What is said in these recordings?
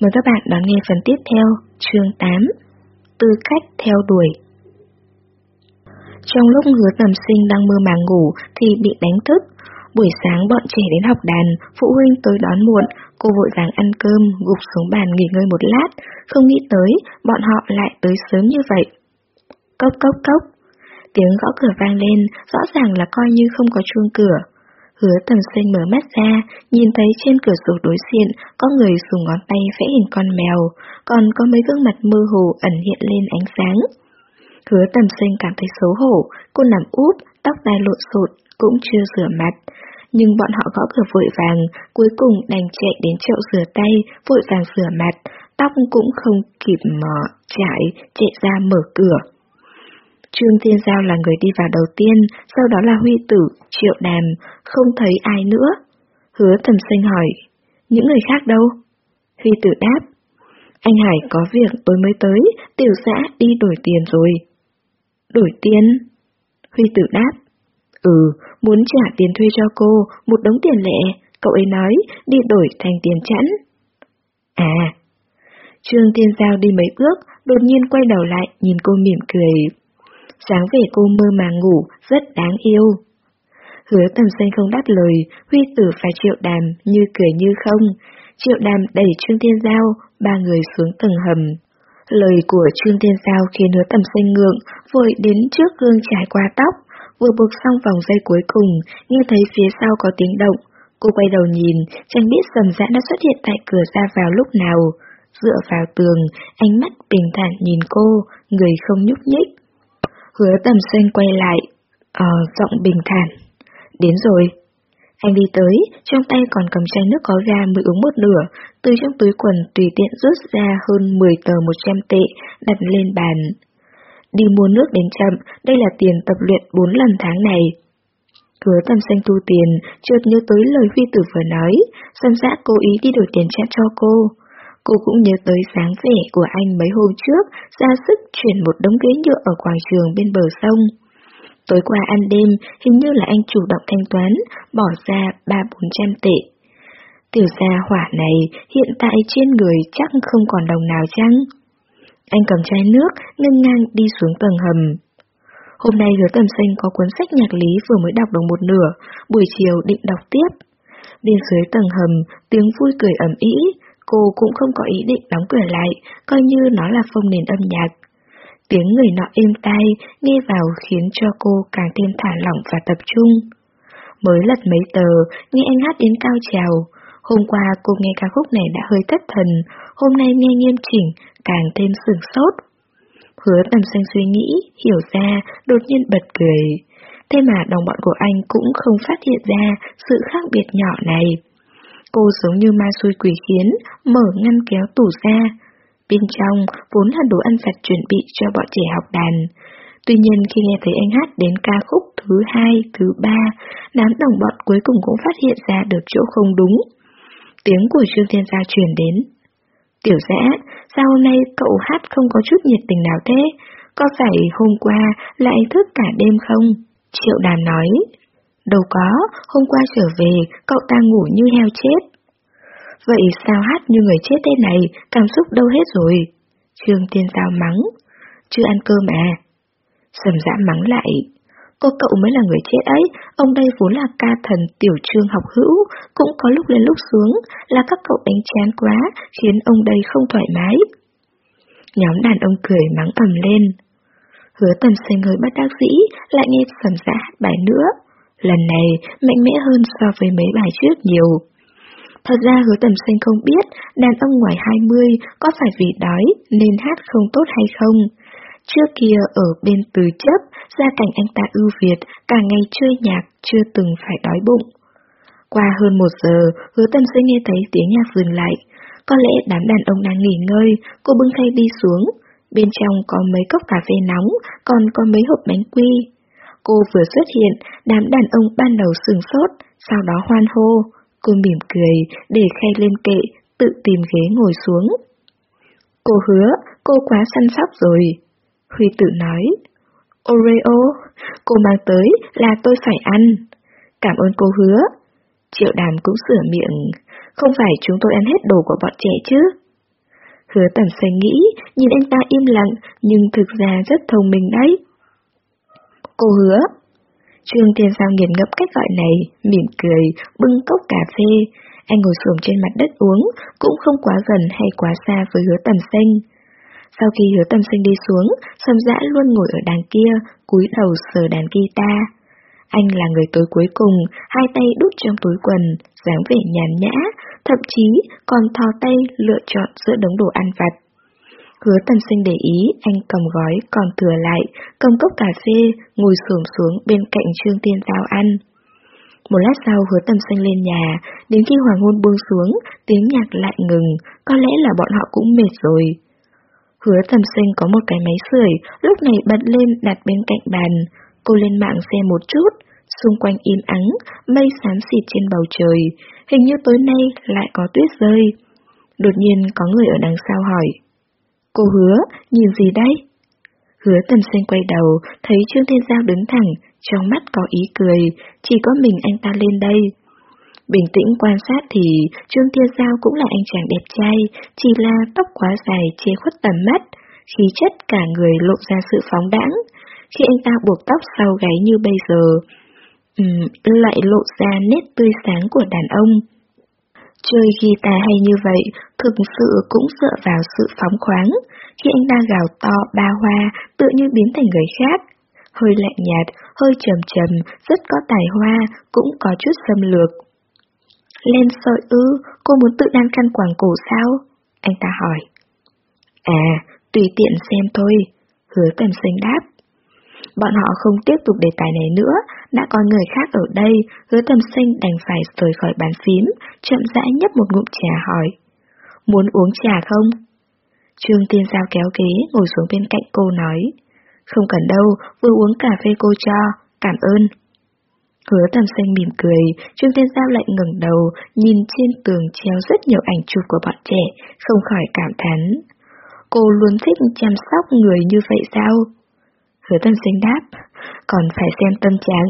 Mời các bạn đón nghe phần tiếp theo, chương 8 Tư cách theo đuổi Trong lúc hứa tầm sinh đang mơ màng ngủ thì bị đánh thức Buổi sáng bọn trẻ đến học đàn, phụ huynh tới đón muộn, cô vội vàng ăn cơm, gục xuống bàn nghỉ ngơi một lát, không nghĩ tới bọn họ lại tới sớm như vậy. Cốc cốc cốc, tiếng gõ cửa vang lên, rõ ràng là coi như không có chuông cửa. Hứa tầm xanh mở mắt ra, nhìn thấy trên cửa sổ đối diện có người dùng ngón tay vẽ hình con mèo, còn có mấy gương mặt mơ hồ ẩn hiện lên ánh sáng. Hứa tầm xanh cảm thấy xấu hổ, cô nằm úp, tóc tai lộn xộn, cũng chưa rửa mặt. Nhưng bọn họ gõ cửa vội vàng, cuối cùng đành chạy đến chậu rửa tay, vội vàng rửa mặt, tóc cũng không kịp mở, chạy, chạy ra mở cửa. Trương Thiên Giao là người đi vào đầu tiên, sau đó là Huy Tử, Triệu Đàm, không thấy ai nữa. Hứa thầm sinh hỏi, những người khác đâu? Huy Tử đáp, anh Hải có việc tôi mới tới, tiểu xã đi đổi tiền rồi. Đổi tiền? Huy Tử đáp, ừ, muốn trả tiền thuê cho cô, một đống tiền lệ, cậu ấy nói đi đổi thành tiền chẵn. À, Trương Thiên Giao đi mấy bước, đột nhiên quay đầu lại, nhìn cô mỉm cười. Sáng về cô mơ màng ngủ, rất đáng yêu. Hứa tầm xanh không đáp lời, huy tử phải triệu đàm, như cười như không. Triệu đàm đẩy Trương Thiên Giao, ba người xuống tầng hầm. Lời của Trương Thiên Giao khiến hứa tầm xanh ngượng, vội đến trước gương trải qua tóc, vừa buộc xong vòng dây cuối cùng, nghe thấy phía sau có tiếng động. Cô quay đầu nhìn, chẳng biết sầm dã đã xuất hiện tại cửa ra vào lúc nào. Dựa vào tường, ánh mắt bình thản nhìn cô, người không nhúc nhích. Hứa tầm xanh quay lại, ờ, giọng bình thản. Đến rồi. Anh đi tới, trong tay còn cầm chai nước có ga mới uống một nửa, từ trong túi quần tùy tiện rút ra hơn 10 tờ 100 tệ, đặt lên bàn. Đi mua nước đến chậm, đây là tiền tập luyện 4 lần tháng này. Hứa tầm xanh thu tiền, chợt nhớ tới lời Huy Tử vừa nói, sân dã cố ý đi đổi tiền chạm cho cô. Cô cũng nhớ tới sáng vẻ của anh mấy hôm trước, ra sức chuyển một đống ghế nhựa ở quảng trường bên bờ sông. Tối qua ăn đêm, hình như là anh chủ động thanh toán, bỏ ra ba bốn trăm tệ. Tiểu gia hỏa này hiện tại trên người chắc không còn đồng nào chăng? Anh cầm chai nước, ngưng ngang đi xuống tầng hầm. Hôm nay hứa tầm xanh có cuốn sách nhạc lý vừa mới đọc được một nửa, buổi chiều định đọc tiếp. Bên dưới tầng hầm, tiếng vui cười ẩm ý, cô cũng không có ý định đóng cửa lại, coi như nó là phong nền âm nhạc. Tiếng người nọ êm tai, nghe vào khiến cho cô càng thêm thả lỏng và tập trung. Mới lật mấy tờ, nghe anh hát đến cao trào. Hôm qua cô nghe ca khúc này đã hơi thất thần, hôm nay nghe nghiêm chỉnh, càng thêm sửng sốt. Hứa tầm xanh suy nghĩ, hiểu ra, đột nhiên bật cười. Thế mà đồng bọn của anh cũng không phát hiện ra sự khác biệt nhỏ này. Cô giống như ma xui quỷ khiến, mở ngăn kéo tủ ra. Bên trong vốn là đồ ăn sạch chuẩn bị cho bọn trẻ học đàn. Tuy nhiên khi nghe thấy anh hát đến ca khúc thứ hai, thứ ba, đám đồng bọn cuối cùng cũng phát hiện ra được chỗ không đúng. Tiếng của Trương Thiên Gia truyền đến. Tiểu dã, sao hôm nay cậu hát không có chút nhiệt tình nào thế? Có phải hôm qua lại thức cả đêm không? Triệu đàn nói. Đâu có, hôm qua trở về, cậu ta ngủ như heo chết. Vậy sao hát như người chết thế này, cảm xúc đâu hết rồi? Trương Tiên Giao mắng. Chưa ăn cơm à? Sầm dã mắng lại. Cô cậu mới là người chết ấy, ông đây vốn là ca thần tiểu trương học hữu, cũng có lúc lên lúc xuống, là các cậu đánh chán quá, khiến ông đây không thoải mái. Nhóm đàn ông cười mắng ầm lên. Hứa tầm xanh hơi bất đắc dĩ, lại nghe sầm dã bài nữa. Lần này mạnh mẽ hơn so với mấy bài trước nhiều. Thật ra hứa tầm xanh không biết đàn ông ngoài 20 có phải vì đói nên hát không tốt hay không. Trước kia ở bên từ chấp, gia cảnh anh ta ưu việt, cả ngày chơi nhạc, chưa từng phải đói bụng. Qua hơn một giờ, hứa tầm xanh nghe thấy tiếng nhạc dừng lại. Có lẽ đám đàn ông đang nghỉ ngơi, cô bưng khay đi xuống. Bên trong có mấy cốc cà phê nóng, còn có mấy hộp bánh quy. Cô vừa xuất hiện, đám đàn ông ban đầu sừng sốt, sau đó hoan hô. Cô mỉm cười, để khay lên kệ, tự tìm ghế ngồi xuống. Cô hứa, cô quá săn sóc rồi. Huy tự nói. Oreo, cô mang tới là tôi phải ăn. Cảm ơn cô hứa. Triệu đàm cũng sửa miệng. Không phải chúng tôi ăn hết đồ của bọn trẻ chứ? Hứa tầm xanh nghĩ, nhìn anh ta im lặng, nhưng thực ra rất thông minh đấy. Cô hứa. Trương Thiên Giang nghiền ngẫm cách gọi này, mỉm cười, bưng cốc cà phê. Anh ngồi xổm trên mặt đất uống, cũng không quá gần hay quá xa với hứa tầm xanh. Sau khi hứa tầm xanh đi xuống, Sầm dã luôn ngồi ở đàn kia, cúi đầu sờ đàn guitar. Anh là người tối cuối cùng, hai tay đút trong túi quần, dáng vẻ nhàn nhã, thậm chí còn thò tay lựa chọn giữa đống đồ ăn vặt. Hứa tần sinh để ý, anh cầm gói còn thừa lại, cầm cốc cà phê, ngồi xổm xuống bên cạnh Trương Tiên Giao ăn. Một lát sau hứa tầm xanh lên nhà, đến khi hoàng hôn buông xuống, tiếng nhạc lại ngừng, có lẽ là bọn họ cũng mệt rồi. Hứa tầm sinh có một cái máy sưởi, lúc này bật lên đặt bên cạnh bàn. Cô lên mạng xem một chút, xung quanh im ắng, mây xám xịt trên bầu trời, hình như tối nay lại có tuyết rơi. Đột nhiên có người ở đằng sau hỏi. Cô hứa, nhìn gì đây? Hứa tầm xanh quay đầu, thấy Trương Thiên Giao đứng thẳng, trong mắt có ý cười, chỉ có mình anh ta lên đây. Bình tĩnh quan sát thì Trương Thiên Giao cũng là anh chàng đẹp trai, chỉ là tóc quá dài che khuất tầm mắt, khí chất cả người lộ ra sự phóng đãng. Khi anh ta buộc tóc sau gáy như bây giờ, um, lại lộ ra nét tươi sáng của đàn ông. Chơi guitar hay như vậy, thực sự cũng dựa vào sự phóng khoáng. Khi anh ta gào to ba hoa, tự như biến thành người khác. Hơi lạnh nhạt, hơi trầm trầm, rất có tài hoa, cũng có chút xâm lược. Lên sợi ư, cô muốn tự đan khăn quàng cổ sao? Anh ta hỏi. À, tùy tiện xem thôi, hứa tầm xanh đáp. Bọn họ không tiếp tục đề tài này nữa, đã có người khác ở đây, hứa tầm sinh đành phải rời khỏi bàn phím, chậm rãi nhấp một ngụm trà hỏi. Muốn uống trà không? Trương Tiên Giao kéo ghế, ngồi xuống bên cạnh cô nói. Không cần đâu, vừa uống cà phê cô cho, cảm ơn. Hứa tầm xanh mỉm cười, Trương Tiên Giao lại ngẩng đầu, nhìn trên tường treo rất nhiều ảnh chụp của bọn trẻ, không khỏi cảm thán. Cô luôn thích chăm sóc người như vậy sao? Hứa Tân Sinh đáp, còn phải xem tâm trạng.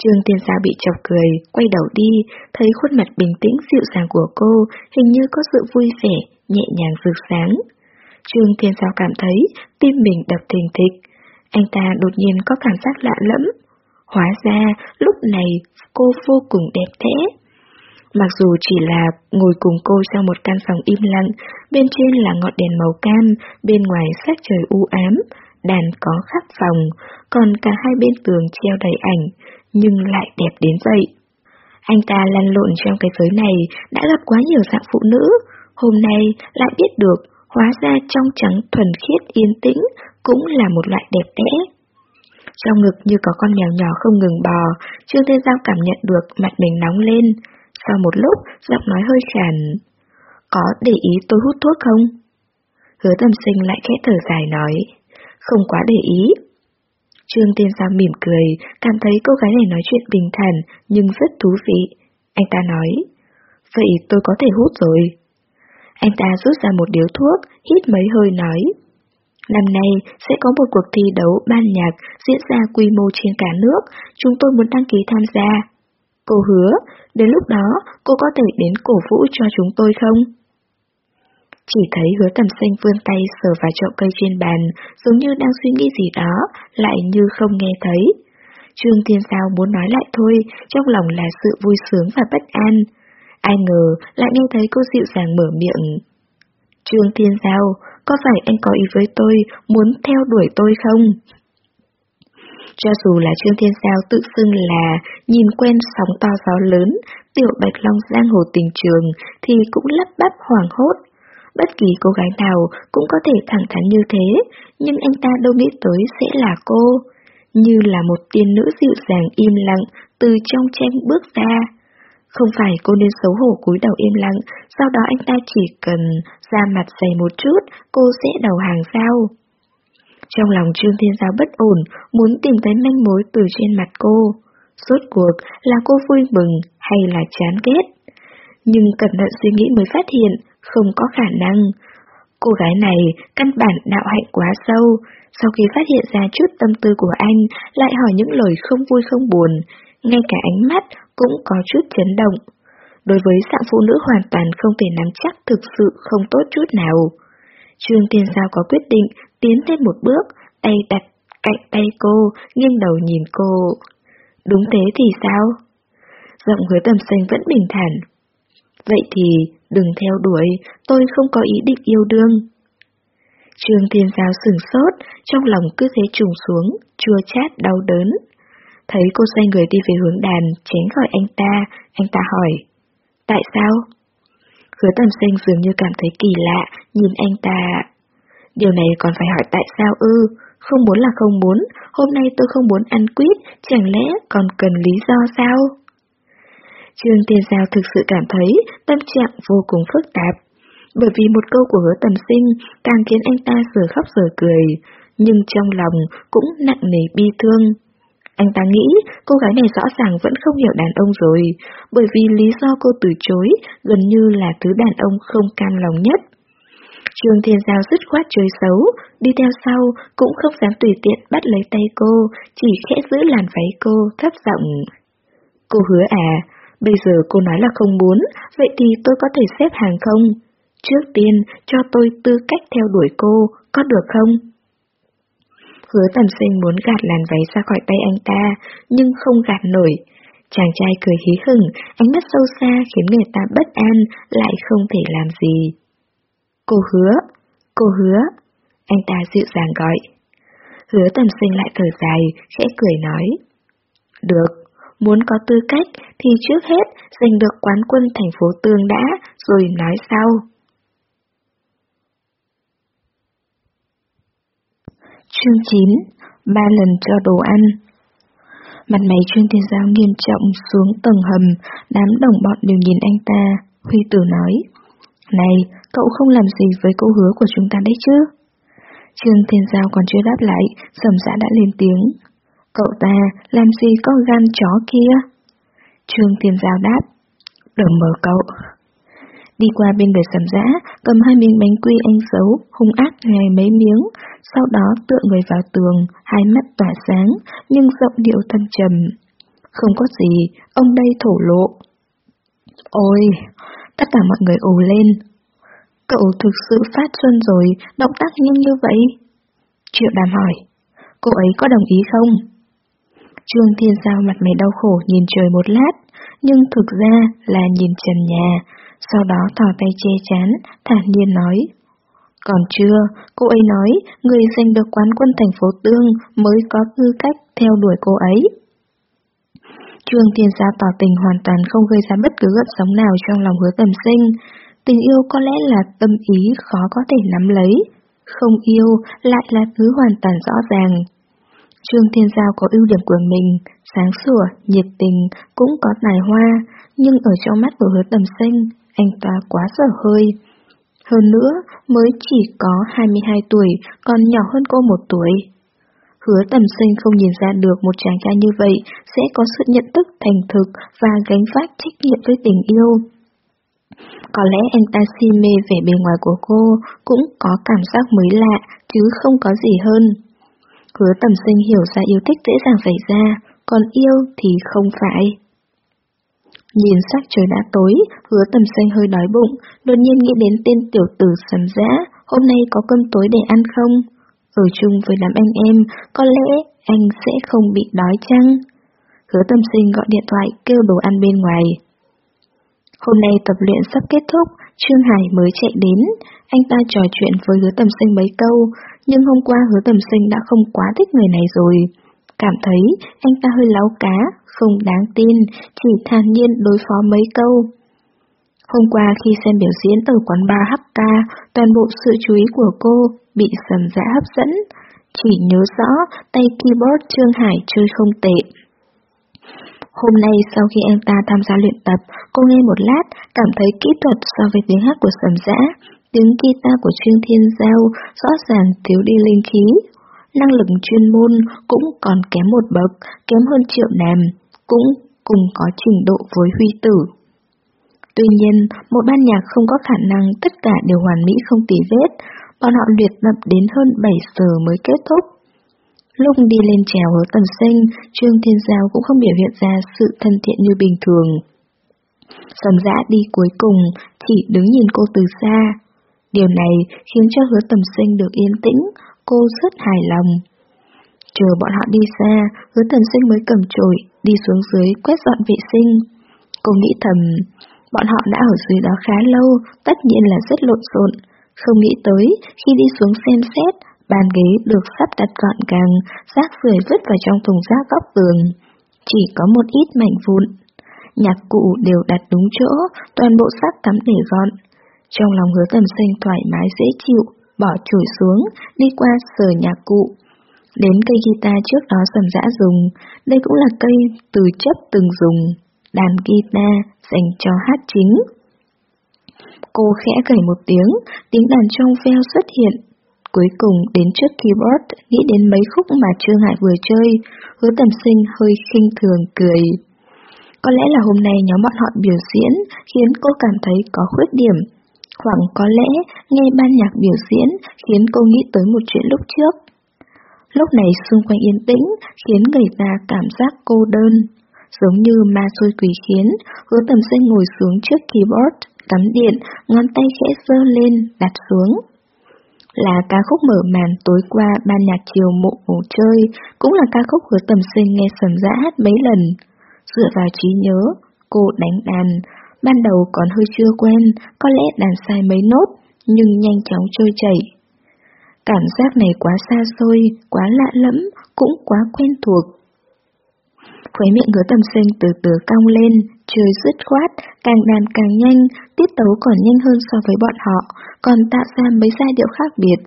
Trương Tiên Giao bị chọc cười, quay đầu đi, thấy khuôn mặt bình tĩnh dịu dàng của cô, hình như có sự vui vẻ, nhẹ nhàng rực sáng. Trương Tiên Giao cảm thấy tim mình đập thình thịch. Anh ta đột nhiên có cảm giác lạ lẫm. Hóa ra, lúc này cô vô cùng đẹp đẽ. Mặc dù chỉ là ngồi cùng cô trong một căn phòng im lặng, bên trên là ngọn đèn màu cam, bên ngoài sắc trời u ám, đàn có khắp phòng, còn cả hai bên tường treo đầy ảnh, nhưng lại đẹp đến vậy. Anh ta lăn lộn trong cái giới này đã gặp quá nhiều dạng phụ nữ, hôm nay lại biết được hóa ra trong trắng thuần khiết yên tĩnh cũng là một loại đẹp đẽ. Trong ngực như có con mèo nhỏ không ngừng bò, Trương Thế Giao cảm nhận được mặt mình nóng lên. Sau một lúc, giọng nói hơi khàn. Có để ý tôi hút thuốc không? Hứa tầm sinh lại khẽ thở dài nói không quá để ý. Trương Tiên Giang mỉm cười, cảm thấy cô gái này nói chuyện bình thản nhưng rất thú vị. Anh ta nói, vậy tôi có thể hút rồi. Anh ta rút ra một điếu thuốc, hít mấy hơi nói. Năm nay sẽ có một cuộc thi đấu ban nhạc diễn ra quy mô trên cả nước, chúng tôi muốn đăng ký tham gia. Cô hứa, đến lúc đó cô có thể đến cổ vũ cho chúng tôi không? Chỉ thấy hứa tầm xanh vươn tay sờ vào chậu cây trên bàn, giống như đang suy nghĩ gì đó, lại như không nghe thấy. Trương Thiên Giao muốn nói lại thôi, trong lòng là sự vui sướng và bất an. Ai ngờ lại nghe thấy cô dịu dàng mở miệng. Trương Thiên Giao, có phải anh có ý với tôi, muốn theo đuổi tôi không? Cho dù là Trương Thiên Giao tự xưng là nhìn quen sóng to gió lớn, tiểu bạch long giang hồ tình trường, thì cũng lắp bắp hoảng hốt. Bất kỳ cô gái nào cũng có thể thẳng thắn như thế, nhưng anh ta đâu nghĩ tới sẽ là cô. Như là một tiên nữ dịu dàng im lặng từ trong tranh bước ra. Không phải cô nên xấu hổ cúi đầu im lặng, sau đó anh ta chỉ cần ra mặt dày một chút, cô sẽ đầu hàng sao? Trong lòng Trương Thiên Giáo bất ổn, muốn tìm thấy manh mối từ trên mặt cô. Suốt cuộc là cô vui mừng hay là chán ghét? Nhưng cẩn thận suy nghĩ mới phát hiện, không có khả năng. Cô gái này căn bản đạo hạnh quá sâu, sau khi phát hiện ra chút tâm tư của anh, lại hỏi những lời không vui không buồn, ngay cả ánh mắt cũng có chút chấn động. Đối với dạng phụ nữ hoàn toàn không thể nắm chắc thực sự không tốt chút nào. Trương Thiên Giao có quyết định tiến thêm một bước, tay đặt cạnh tay cô, nghiêng đầu nhìn cô. Đúng thế thì sao? Giọng hứa tầm xanh vẫn bình thản. Vậy thì đừng theo đuổi, tôi không có ý định yêu đương. Trương Thiên Giao sừng sốt, trong lòng cứ thế trùng xuống, chua chát đau đớn. Thấy cô xoay người đi về hướng đàn, tránh khỏi anh ta, anh ta hỏi. Tại sao? Hứa tầm xanh dường như cảm thấy kỳ lạ, nhìn anh ta. Điều này còn phải hỏi tại sao ư? Không muốn là không muốn, hôm nay tôi không muốn ăn quýt, chẳng lẽ còn cần lý do sao? Trương Tiên Giao thực sự cảm thấy tâm trạng vô cùng phức tạp. Bởi vì một câu của hứa tầm sinh càng khiến anh ta giờ khóc giờ cười, nhưng trong lòng cũng nặng nề bi thương. Anh ta nghĩ cô gái này rõ ràng vẫn không hiểu đàn ông rồi, bởi vì lý do cô từ chối gần như là thứ đàn ông không cam lòng nhất. Trương Thiên Giao dứt khoát chơi xấu, đi theo sau cũng không dám tùy tiện bắt lấy tay cô, chỉ khẽ giữ làn váy cô, thấp giọng. Cô hứa à, bây giờ cô nói là không muốn, vậy thì tôi có thể xếp hàng không? Trước tiên, cho tôi tư cách theo đuổi cô, có được không? Hứa tầm sinh muốn gạt làn váy ra khỏi tay anh ta, nhưng không gạt nổi. Chàng trai cười hí hửng, ánh mắt sâu xa khiến người ta bất an, lại không thể làm gì. Cô hứa, cô hứa, anh ta dịu dàng gọi. Hứa tầm sinh lại thở dài, khẽ cười nói. Được, muốn có tư cách thì trước hết giành được quán quân thành phố Tương đã, rồi nói sau. Chương 9 Ba lần cho đồ ăn Mặt mày Trương Thiên Giao nghiêm trọng xuống tầng hầm, đám đồng bọn đều nhìn anh ta. Huy tử nói, Này, cậu không làm gì với câu hứa của chúng ta đấy chứ? Trương Thiên Giao còn chưa đáp lại, sầm giã đã lên tiếng. Cậu ta làm gì có gan chó kia? Trương Thiên Giao đáp, đừng mở cậu. Đi qua bên người sầm giã, cầm hai miếng bánh quy anh xấu, hung ác nhai mấy miếng, sau đó tựa người vào tường, hai mắt tỏa sáng, nhưng giọng điệu thâm trầm. Không có gì, ông đây thổ lộ. Ôi, tất cả mọi người ồ lên. Cậu thực sự phát xuân rồi, động tác nhanh như vậy. Triệu đàm hỏi, cô ấy có đồng ý không? Trương Thiên Giao mặt mày đau khổ nhìn trời một lát, nhưng thực ra là nhìn trần nhà, sau đó thò tay che chán, thản nhiên nói. Còn chưa, cô ấy nói người giành được quán quân thành phố Tương mới có tư cách theo đuổi cô ấy. Trương Thiên Gia tỏ tình hoàn toàn không gây ra bất cứ gợn sóng nào trong lòng hứa tầm sinh. Tình yêu có lẽ là tâm ý khó có thể nắm lấy. Không yêu lại là thứ hoàn toàn rõ ràng. Trương Thiên Giao có ưu điểm của mình, sáng sủa, nhiệt tình, cũng có tài hoa, nhưng ở trong mắt của hứa tầm sinh, anh ta quá dở hơi. Hơn nữa, mới chỉ có 22 tuổi, còn nhỏ hơn cô một tuổi. Hứa tầm sinh không nhìn ra được một chàng trai như vậy sẽ có sự nhận thức thành thực và gánh vác trách nhiệm với tình yêu. Có lẽ anh ta si mê vẻ bề ngoài của cô cũng có cảm giác mới lạ chứ không có gì hơn. Hứa tầm sinh hiểu ra yêu thích dễ dàng xảy ra, còn yêu thì không phải. Nhìn sắc trời đã tối, hứa tầm xanh hơi đói bụng, đột nhiên nghĩ đến tên tiểu tử sầm dã, hôm nay có cơm tối để ăn không? Ở chung với đám anh em, có lẽ anh sẽ không bị đói chăng? Hứa tầm sinh gọi điện thoại kêu đồ ăn bên ngoài. Hôm nay tập luyện sắp kết thúc, Trương Hải mới chạy đến, anh ta trò chuyện với hứa tầm sinh mấy câu, nhưng hôm qua hứa tầm sinh đã không quá thích người này rồi. Cảm thấy anh ta hơi láo cá, không đáng tin, chỉ thản nhiên đối phó mấy câu. Hôm qua khi xem biểu diễn ở quán bar HK, toàn bộ sự chú ý của cô bị sầm dã hấp dẫn, chỉ nhớ rõ tay keyboard Trương Hải chơi không tệ. Hôm nay sau khi anh ta tham gia luyện tập, cô nghe một lát, cảm thấy kỹ thuật so với tiếng hát của sầm dã, tiếng guitar của Trương Thiên Giao rõ ràng thiếu đi linh khí. Năng lực chuyên môn cũng còn kém một bậc, kém hơn triệu đàm, cũng cùng có trình độ với huy tử. Tuy nhiên, một ban nhạc không có khả năng tất cả đều hoàn mỹ không tì vết, bọn họ luyện tập đến hơn 7 giờ mới kết thúc. Lúc đi lên trèo với tầm sinh, Trương Thiên Giao cũng không biểu hiện ra sự thân thiện như bình thường. Sầm dã đi cuối cùng, chỉ đứng nhìn cô từ xa. Điều này khiến cho hứa tầm sinh được yên tĩnh, cô rất hài lòng. Chờ bọn họ đi xa, hứa tầm sinh mới cầm chổi, đi xuống dưới quét dọn vệ sinh. Cô nghĩ thầm, bọn họ đã ở dưới đó khá lâu, tất nhiên là rất lộn xộn. Không nghĩ tới, khi đi xuống xem xét, bàn ghế được sắp đặt gọn gàng, rác rưởi vứt vào trong thùng rác góc tường. Chỉ có một ít mảnh vụn. Nhạc cụ đều đặt đúng chỗ, toàn bộ xác cắm để gọn. Trong lòng hứa tầm sinh thoải mái dễ chịu, bỏ chổi xuống, đi qua sờ nhạc cụ. Đến cây guitar trước đó sầm dã dùng, đây cũng là cây từ chấp từng dùng, đàn guitar dành cho hát chính. Cô khẽ gảy một tiếng, tiếng đàn trong veo xuất hiện. Cuối cùng đến trước keyboard, nghĩ đến mấy khúc mà Trương Hải vừa chơi, hứa tầm sinh hơi khinh thường cười. Có lẽ là hôm nay nhóm bọn họ biểu diễn khiến cô cảm thấy có khuyết điểm. Khoảng có lẽ nghe ban nhạc biểu diễn khiến cô nghĩ tới một chuyện lúc trước. Lúc này xung quanh yên tĩnh khiến người ta cảm giác cô đơn. Giống như ma xôi quỷ khiến, hứa tầm sinh ngồi xuống trước keyboard, cắm điện, ngón tay khẽ dơ lên, đặt xuống. Là ca khúc mở màn tối qua ban nhạc chiều mộ ngủ chơi, cũng là ca khúc hứa tầm sinh nghe sầm dã hát mấy lần. Dựa vào trí nhớ, cô đánh đàn, ban đầu còn hơi chưa quen, có lẽ đàn sai mấy nốt, nhưng nhanh chóng trôi chảy. Cảm giác này quá xa xôi, quá lạ lẫm, cũng quá quen thuộc. Khóe miệng hứa tầm sinh từ từ cong lên, trời dứt khoát, càng đàn càng nhanh, tiết tấu còn nhanh hơn so với bọn họ, còn tạo ra mấy giai điệu khác biệt.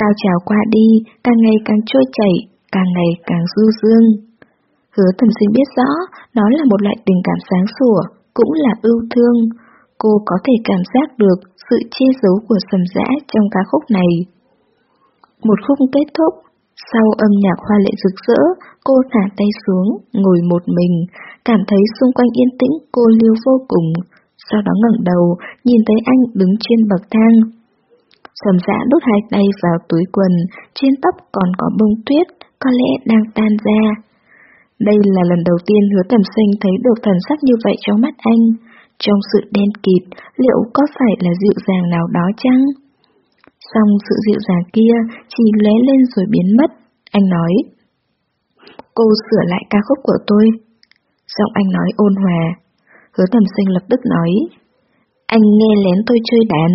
Cao trào qua đi, càng ngày càng trôi chảy, càng ngày càng du dương. Hứa tầm sinh biết rõ, đó là một loại tình cảm sáng sủa, cũng là ưu thương. Cô có thể cảm giác được sự che giấu của sầm dã trong ca khúc này. Một khúc kết thúc, sau âm nhạc hoa lệ rực rỡ, cô thả tay xuống, ngồi một mình, cảm thấy xung quanh yên tĩnh cô liêu vô cùng, sau đó ngẩng đầu, nhìn thấy anh đứng trên bậc thang. Sầm dã đút hai tay vào túi quần, trên tóc còn có bông tuyết, có lẽ đang tan ra. Đây là lần đầu tiên hứa tầm sinh thấy được thần sắc như vậy trong mắt anh. Trong sự đen kịt, liệu có phải là dịu dàng nào đó chăng? Xong sự dịu dàng kia chỉ lóe lên rồi biến mất. Anh nói. Cô sửa lại ca khúc của tôi. Giọng anh nói ôn hòa. Hứa tầm sinh lập tức nói. Anh nghe lén tôi chơi đàn.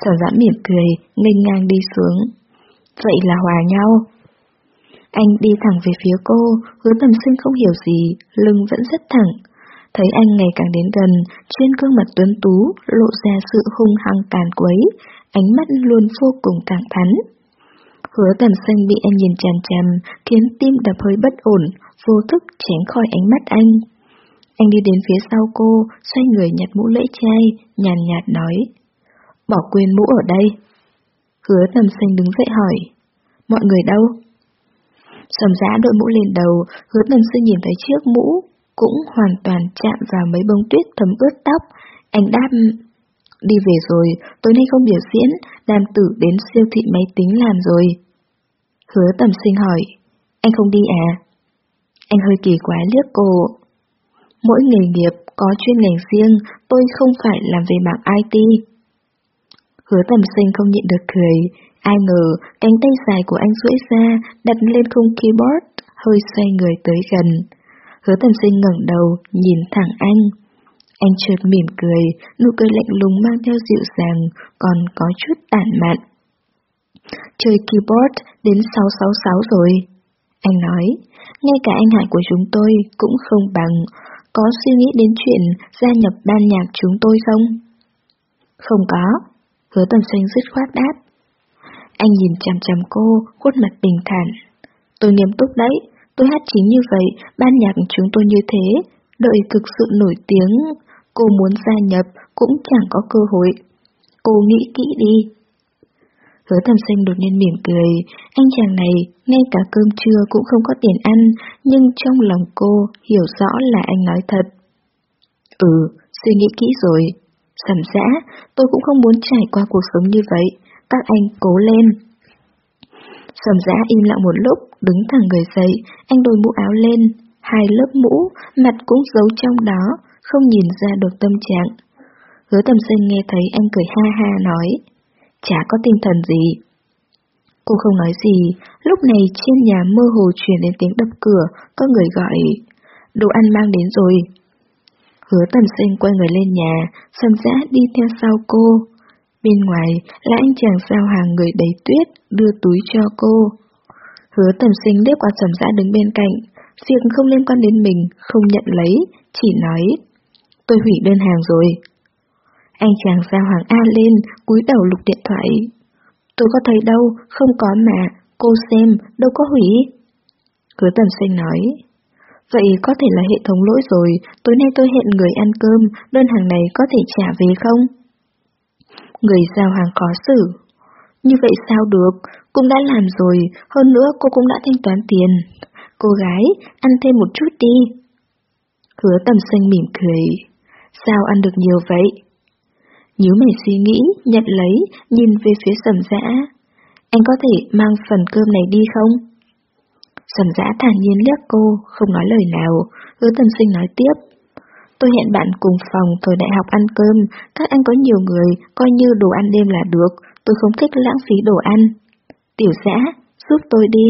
Sở giãn mỉm cười, nghênh ngang đi xuống. Vậy là hòa nhau. Anh đi thẳng về phía cô, hứa tầm sinh không hiểu gì, lưng vẫn rất thẳng. Thấy anh ngày càng đến gần, trên gương mặt tuấn tú lộ ra sự hung hăng tàn quấy, ánh mắt luôn vô cùng thẳng thắn. Hứa tầm sinh bị anh nhìn chằm chằm, khiến tim đập hơi bất ổn, vô thức tránh khỏi ánh mắt anh. Anh đi đến phía sau cô, xoay người nhặt mũ lễ chai, nhàn nhạt nói. Bỏ quên mũ ở đây. Hứa tầm xanh đứng dậy hỏi. Mọi người đâu? Sầm giã đội mũ lên đầu, hứa tầm xanh nhìn thấy chiếc mũ, cũng hoàn toàn chạm vào mấy bông tuyết thấm ướt tóc. Anh đáp, đi về rồi, tối nay không biểu diễn, đàm tử đến siêu thị máy tính làm rồi. Hứa tầm sinh hỏi, anh không đi à? Anh hơi kỳ quái liếc cô. Mỗi nghề nghiệp có chuyên ngành riêng, tôi không phải làm về mạng IT. Hứa tầm sinh không nhịn được cười, ai ngờ cánh tay dài của anh duỗi ra, đặt lên khung keyboard, hơi xoay người tới gần. Hứa tầm sinh ngẩng đầu, nhìn thẳng anh. Anh chợt mỉm cười, nụ cười lạnh lùng mang theo dịu dàng, còn có chút tản mạn. Chơi keyboard đến 666 rồi. Anh nói, ngay cả anh Hải của chúng tôi cũng không bằng, có suy nghĩ đến chuyện gia nhập ban nhạc chúng tôi không? Không có, hứa tầm xanh dứt khoát đáp. Anh nhìn chằm chằm cô, khuôn mặt bình thản. Tôi nghiêm túc đấy, tôi hát chính như vậy, ban nhạc chúng tôi như thế, đợi cực sự nổi tiếng, cô muốn gia nhập cũng chẳng có cơ hội. Cô nghĩ kỹ đi. Hứa thầm sinh đột nhiên mỉm cười, anh chàng này ngay cả cơm trưa cũng không có tiền ăn, nhưng trong lòng cô hiểu rõ là anh nói thật. Ừ, suy nghĩ kỹ rồi. Sầm dã, tôi cũng không muốn trải qua cuộc sống như vậy, các anh cố lên. Sầm dã im lặng một lúc, đứng thẳng người dậy, anh đội mũ áo lên, hai lớp mũ, mặt cũng giấu trong đó, không nhìn ra được tâm trạng. Hứa tầm sinh nghe thấy anh cười ha ha nói, chả có tinh thần gì. Cô không nói gì, lúc này trên nhà mơ hồ truyền đến tiếng đập cửa, có người gọi, đồ ăn mang đến rồi. Hứa tầm sinh quay người lên nhà, sầm dã đi theo sau cô. Bên ngoài là anh chàng giao hàng người đầy tuyết, đưa túi cho cô. Hứa tầm sinh liếc qua sầm dã đứng bên cạnh, việc không liên quan đến mình, không nhận lấy, chỉ nói, tôi hủy đơn hàng rồi. Anh chàng giao hàng A lên, cúi đầu lục điện thoại. Tôi có thấy đâu, không có mà, cô xem, đâu có hủy. Hứa tầm xanh nói, vậy có thể là hệ thống lỗi rồi, tối nay tôi hẹn người ăn cơm, đơn hàng này có thể trả về không? Người giao hàng có xử. Như vậy sao được, cũng đã làm rồi, hơn nữa cô cũng đã thanh toán tiền. Cô gái, ăn thêm một chút đi. Hứa tầm xanh mỉm cười. Sao ăn được nhiều vậy? Nhớ mày suy nghĩ, nhận lấy, nhìn về phía sầm dã. Anh có thể mang phần cơm này đi không? Sầm dã thản nhiên liếc cô, không nói lời nào, hứa tâm sinh nói tiếp. Tôi hẹn bạn cùng phòng thời đại học ăn cơm, các anh có nhiều người, coi như đồ ăn đêm là được, tôi không thích lãng phí đồ ăn. Tiểu dã, giúp tôi đi.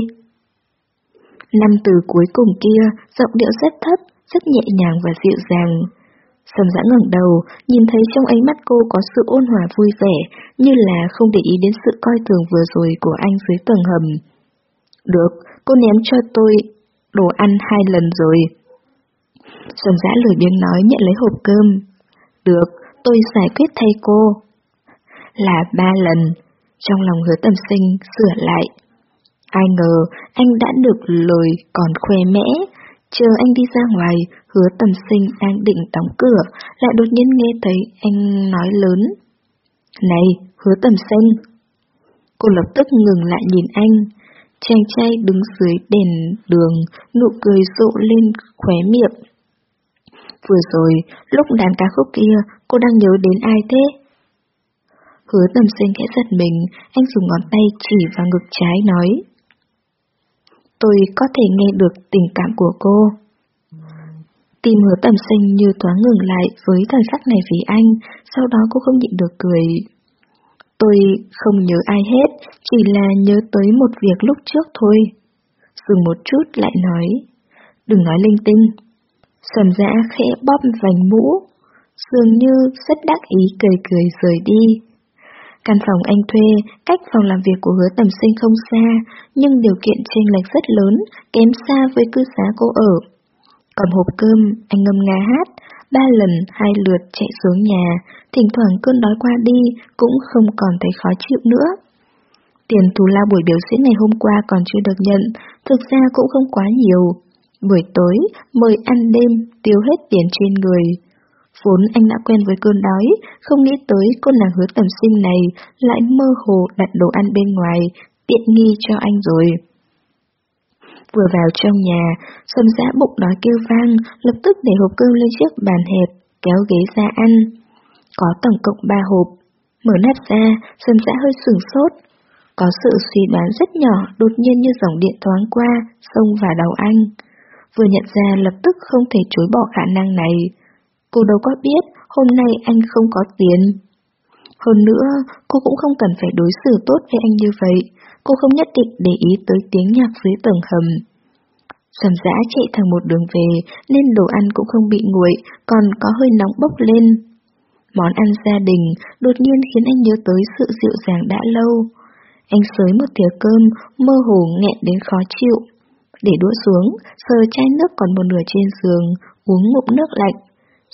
Năm từ cuối cùng kia, giọng điệu rất thấp, rất nhẹ nhàng và dịu dàng. Sầm dã ngẩng đầu, nhìn thấy trong ánh mắt cô có sự ôn hòa vui vẻ, như là không để ý đến sự coi thường vừa rồi của anh dưới tầng hầm. Được, cô ném cho tôi đồ ăn hai lần rồi. Sầm dã lười biếng nói nhận lấy hộp cơm. Được, tôi giải quyết thay cô. Là ba lần. Trong lòng hứa tầm sinh sửa lại. Ai ngờ anh đã được lời còn khoe mẽ. Chờ anh đi ra ngoài, hứa tầm sinh đang định đóng cửa, lại đột nhiên nghe thấy anh nói lớn. Này, hứa tầm sinh. Cô lập tức ngừng lại nhìn anh. Chàng trai đứng dưới đèn đường, nụ cười rộ lên khóe miệng. Vừa rồi, lúc đàn ca khúc kia, cô đang nhớ đến ai thế? Hứa tầm sinh khẽ giật mình, anh dùng ngón tay chỉ vào ngực trái nói. Tôi có thể nghe được tình cảm của cô. Tim hứa tầm sinh như thoáng ngừng lại với thời khắc này vì anh, sau đó cô không nhịn được cười. Tôi không nhớ ai hết, chỉ là nhớ tới một việc lúc trước thôi. Dừng một chút lại nói. Đừng nói linh tinh. Sầm dã khẽ bóp vành mũ, dường như rất đắc ý cười cười rời đi. Căn phòng anh thuê, cách phòng làm việc của hứa tầm sinh không xa, nhưng điều kiện chênh lệch rất lớn, kém xa với cư xá cô ở. Còn hộp cơm, anh ngâm nga hát, ba lần hai lượt chạy xuống nhà, thỉnh thoảng cơn đói qua đi cũng không còn thấy khó chịu nữa. Tiền thù lao buổi biểu diễn ngày hôm qua còn chưa được nhận, thực ra cũng không quá nhiều. Buổi tối, mời ăn đêm, tiêu hết tiền trên người. Vốn anh đã quen với cơn đói, không nghĩ tới cô nàng hứa tầm sinh này lại mơ hồ đặt đồ ăn bên ngoài, tiện nghi cho anh rồi. Vừa vào trong nhà, sầm giã bụng đói kêu vang, lập tức để hộp cơm lên chiếc bàn hẹp, kéo ghế ra ăn. Có tổng cộng ba hộp. Mở nắp ra, sầm giã hơi sửng sốt. Có sự suy đoán rất nhỏ đột nhiên như dòng điện thoáng qua, xông vào đầu anh. Vừa nhận ra lập tức không thể chối bỏ khả năng này. Cô đâu có biết hôm nay anh không có tiền. Hơn nữa, cô cũng không cần phải đối xử tốt với anh như vậy. Cô không nhất định để ý tới tiếng nhạc dưới tầng hầm. Sầm dã chạy thẳng một đường về, nên đồ ăn cũng không bị nguội, còn có hơi nóng bốc lên. Món ăn gia đình đột nhiên khiến anh nhớ tới sự dịu dàng đã lâu. Anh sới một thìa cơm, mơ hồ nghẹn đến khó chịu. Để đũa xuống, sờ chai nước còn một nửa trên giường, uống ngụm nước lạnh.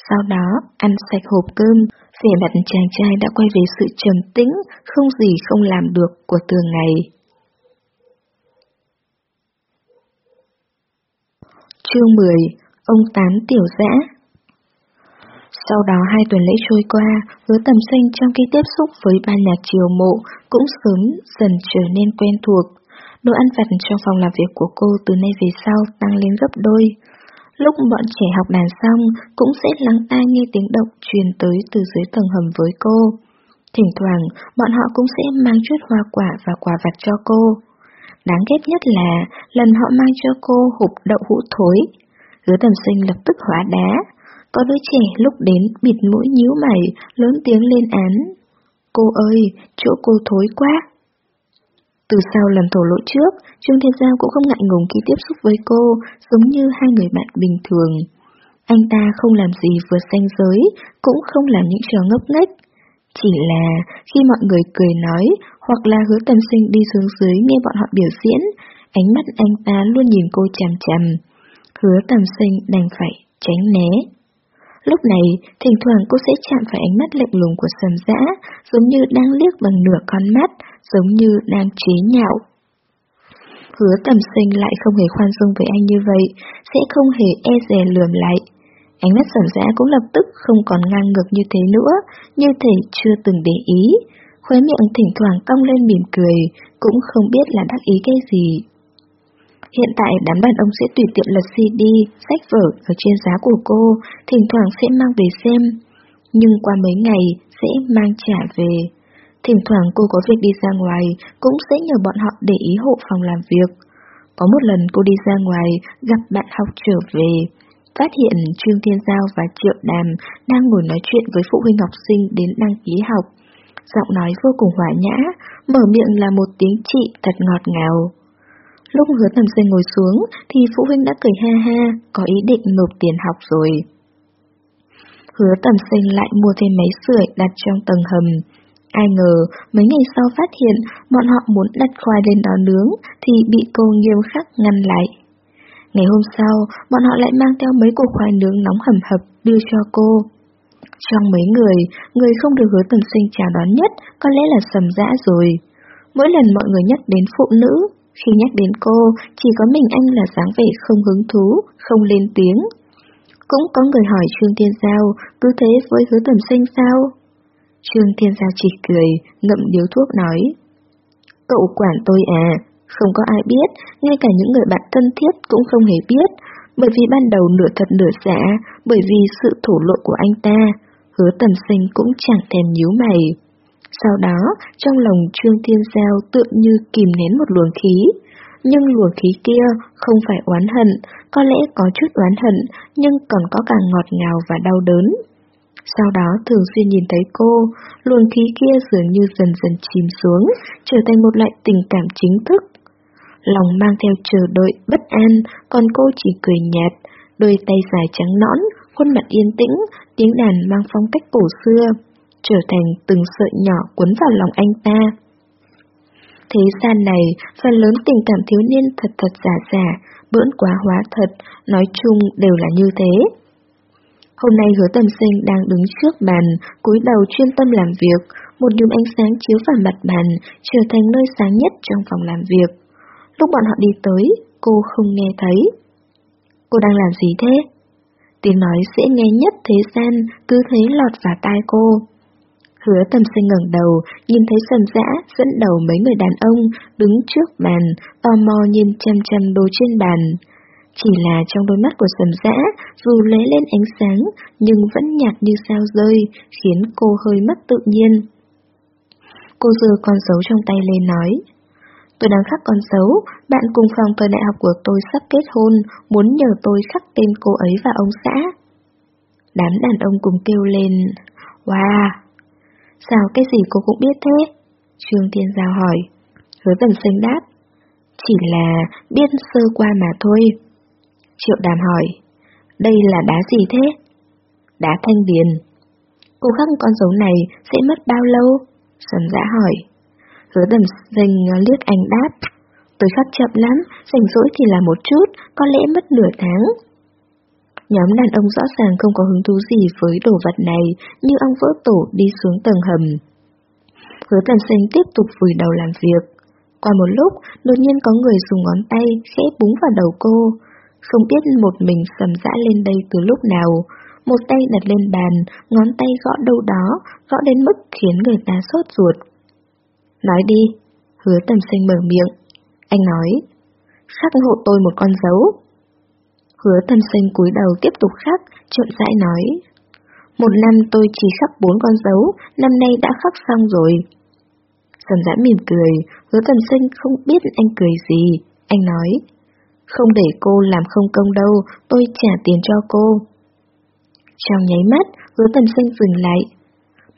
Sau đó, ăn sạch hộp cơm, vẻ mặt chàng trai đã quay về sự trầm tĩnh, không gì không làm được của thường ngày. Chương 10 Ông Tán Tiểu Dã Sau đó hai tuần lễ trôi qua, hứa tầm xanh trong khi tiếp xúc với ban nhạc triều mộ cũng sớm dần trở nên quen thuộc. Đồ ăn vặt trong phòng làm việc của cô từ nay về sau tăng lên gấp đôi. Lúc bọn trẻ học đàn xong, cũng sẽ lắng tai nghe tiếng động truyền tới từ dưới tầng hầm với cô. Thỉnh thoảng, bọn họ cũng sẽ mang chút hoa quả và quà vặt cho cô. Đáng ghét nhất là, lần họ mang cho cô hộp đậu hũ thối. Hứa tầm sinh lập tức hóa đá. có đứa trẻ lúc đến bịt mũi nhíu mày, lớn tiếng lên án. Cô ơi, chỗ cô thối quá. Từ sau lần thổ lộ trước, Trương Thiên Giao cũng không ngại ngùng khi tiếp xúc với cô, giống như hai người bạn bình thường. Anh ta không làm gì vượt ranh giới, cũng không làm những trò ngốc nghếch. Chỉ là khi mọi người cười nói, hoặc là hứa tầm sinh đi xuống dưới nghe bọn họ biểu diễn, ánh mắt anh ta luôn nhìn cô chằm chằm. Hứa tầm sinh đành phải tránh né. Lúc này, thỉnh thoảng cô sẽ chạm phải ánh mắt lạnh lùng của sầm dã, giống như đang liếc bằng nửa con mắt, giống như đang chế nhạo. Hứa tầm sinh lại không hề khoan dung với anh như vậy, sẽ không hề e dè lườm lại. Ánh mắt sầm dã cũng lập tức không còn ngang ngược như thế nữa, như thể chưa từng để ý. Khóe miệng thỉnh thoảng cong lên mỉm cười, cũng không biết là đắc ý cái gì. Hiện tại đám đàn ông sẽ tùy tiện lật CD, sách vở ở trên giá của cô, thỉnh thoảng sẽ mang về xem. Nhưng qua mấy ngày sẽ mang trả về. Thỉnh thoảng cô có việc đi ra ngoài, cũng sẽ nhờ bọn họ để ý hộ phòng làm việc. Có một lần cô đi ra ngoài, gặp bạn học trở về. Phát hiện Trương Thiên Giao và Triệu Đàm đang ngồi nói chuyện với phụ huynh học sinh đến đăng ký học. Giọng nói vô cùng hòa nhã, mở miệng là một tiếng chị thật ngọt ngào. Lúc hứa tầm sinh ngồi xuống thì phụ huynh đã cười ha ha, có ý định nộp tiền học rồi. Hứa tầm sinh lại mua thêm máy sưởi đặt trong tầng hầm. Ai ngờ, mấy ngày sau phát hiện bọn họ muốn đặt khoai lên đó nướng thì bị cô nghiêm khắc ngăn lại. Ngày hôm sau, bọn họ lại mang theo mấy củ khoai nướng nóng hầm hập đưa cho cô. Trong mấy người, người không được hứa tầm sinh chào đón nhất có lẽ là sầm dã rồi. Mỗi lần mọi người nhắc đến phụ nữ, khi nhắc đến cô, chỉ có mình anh là dáng vẻ không hứng thú, không lên tiếng. Cũng có người hỏi Trương Thiên Giao, cứ thế với hứa tầm sinh sao? Trương Thiên Giao chỉ cười, ngậm điếu thuốc nói. Cậu quản tôi à, không có ai biết, ngay cả những người bạn thân thiết cũng không hề biết, bởi vì ban đầu nửa thật nửa giả, bởi vì sự thổ lộ của anh ta, hứa tầm sinh cũng chẳng thèm nhíu mày. Sau đó, trong lòng Trương Thiên Giao tựa như kìm nén một luồng khí. Nhưng luồng khí kia không phải oán hận, có lẽ có chút oán hận, nhưng còn có cả ngọt ngào và đau đớn. Sau đó thường xuyên nhìn thấy cô, luồng khí kia dường như dần dần chìm xuống, trở thành một loại tình cảm chính thức. Lòng mang theo chờ đợi, bất an, còn cô chỉ cười nhạt, đôi tay dài trắng nõn, khuôn mặt yên tĩnh, tiếng đàn mang phong cách cổ xưa trở thành từng sợi nhỏ cuốn vào lòng anh ta. Thế gian này, phần lớn tình cảm thiếu niên thật thật giả giả, bỡn quá hóa thật, nói chung đều là như thế. Hôm nay hứa tầm sinh đang đứng trước bàn, cúi đầu chuyên tâm làm việc, một nhúm ánh sáng chiếu vào mặt bàn, trở thành nơi sáng nhất trong phòng làm việc. Lúc bọn họ đi tới, cô không nghe thấy. Cô đang làm gì thế? Tiếng nói dễ nghe nhất thế gian, cứ thế lọt vào tai cô. Hứa tâm sinh ngẩng đầu, nhìn thấy sầm dã dẫn đầu mấy người đàn ông đứng trước bàn, tò mò nhìn chăm chăm đồ trên bàn. Chỉ là trong đôi mắt của sầm dã, dù lóe lên ánh sáng, nhưng vẫn nhạt như sao rơi, khiến cô hơi mất tự nhiên. Cô giơ con dấu trong tay lên nói. Tôi đang khắc con dấu, bạn cùng phòng thời đại học của tôi sắp kết hôn, muốn nhờ tôi khắc tên cô ấy và ông xã. Đám đàn ông cùng kêu lên, Wow, Sao cái gì cô cũng biết thế? Trương Thiên Giao hỏi. Hứa tầm sinh đáp. Chỉ là biết sơ qua mà thôi. Triệu đàm hỏi. Đây là đá gì thế? Đá thanh điền. Cô khắc con dấu này sẽ mất bao lâu? Sầm dã hỏi. Hứa tầm sinh liếc anh đáp. Tôi khắc chậm lắm, rảnh rỗi thì là một chút, có lẽ mất nửa tháng. Nhóm đàn ông rõ ràng không có hứng thú gì với đồ vật này, như ông vỡ tổ đi xuống tầng hầm. Hứa tần Xanh tiếp tục vùi đầu làm việc. Qua một lúc, đột nhiên có người dùng ngón tay khẽ búng vào đầu cô. Không biết một mình sầm dã lên đây từ lúc nào. Một tay đặt lên bàn, ngón tay gõ đâu đó, gõ đến mức khiến người ta sốt ruột. Nói đi. Hứa tầm sinh mở miệng. Anh nói. Khắc hộ tôi một con dấu. Hứa thân sinh cúi đầu tiếp tục khắc, chậm rãi nói. Một năm tôi chỉ khắc bốn con dấu, năm nay đã khắc xong rồi. Sầm giãn mỉm cười, hứa thần sinh không biết anh cười gì. Anh nói, không để cô làm không công đâu, tôi trả tiền cho cô. Trong nháy mắt, hứa thần sinh dừng lại.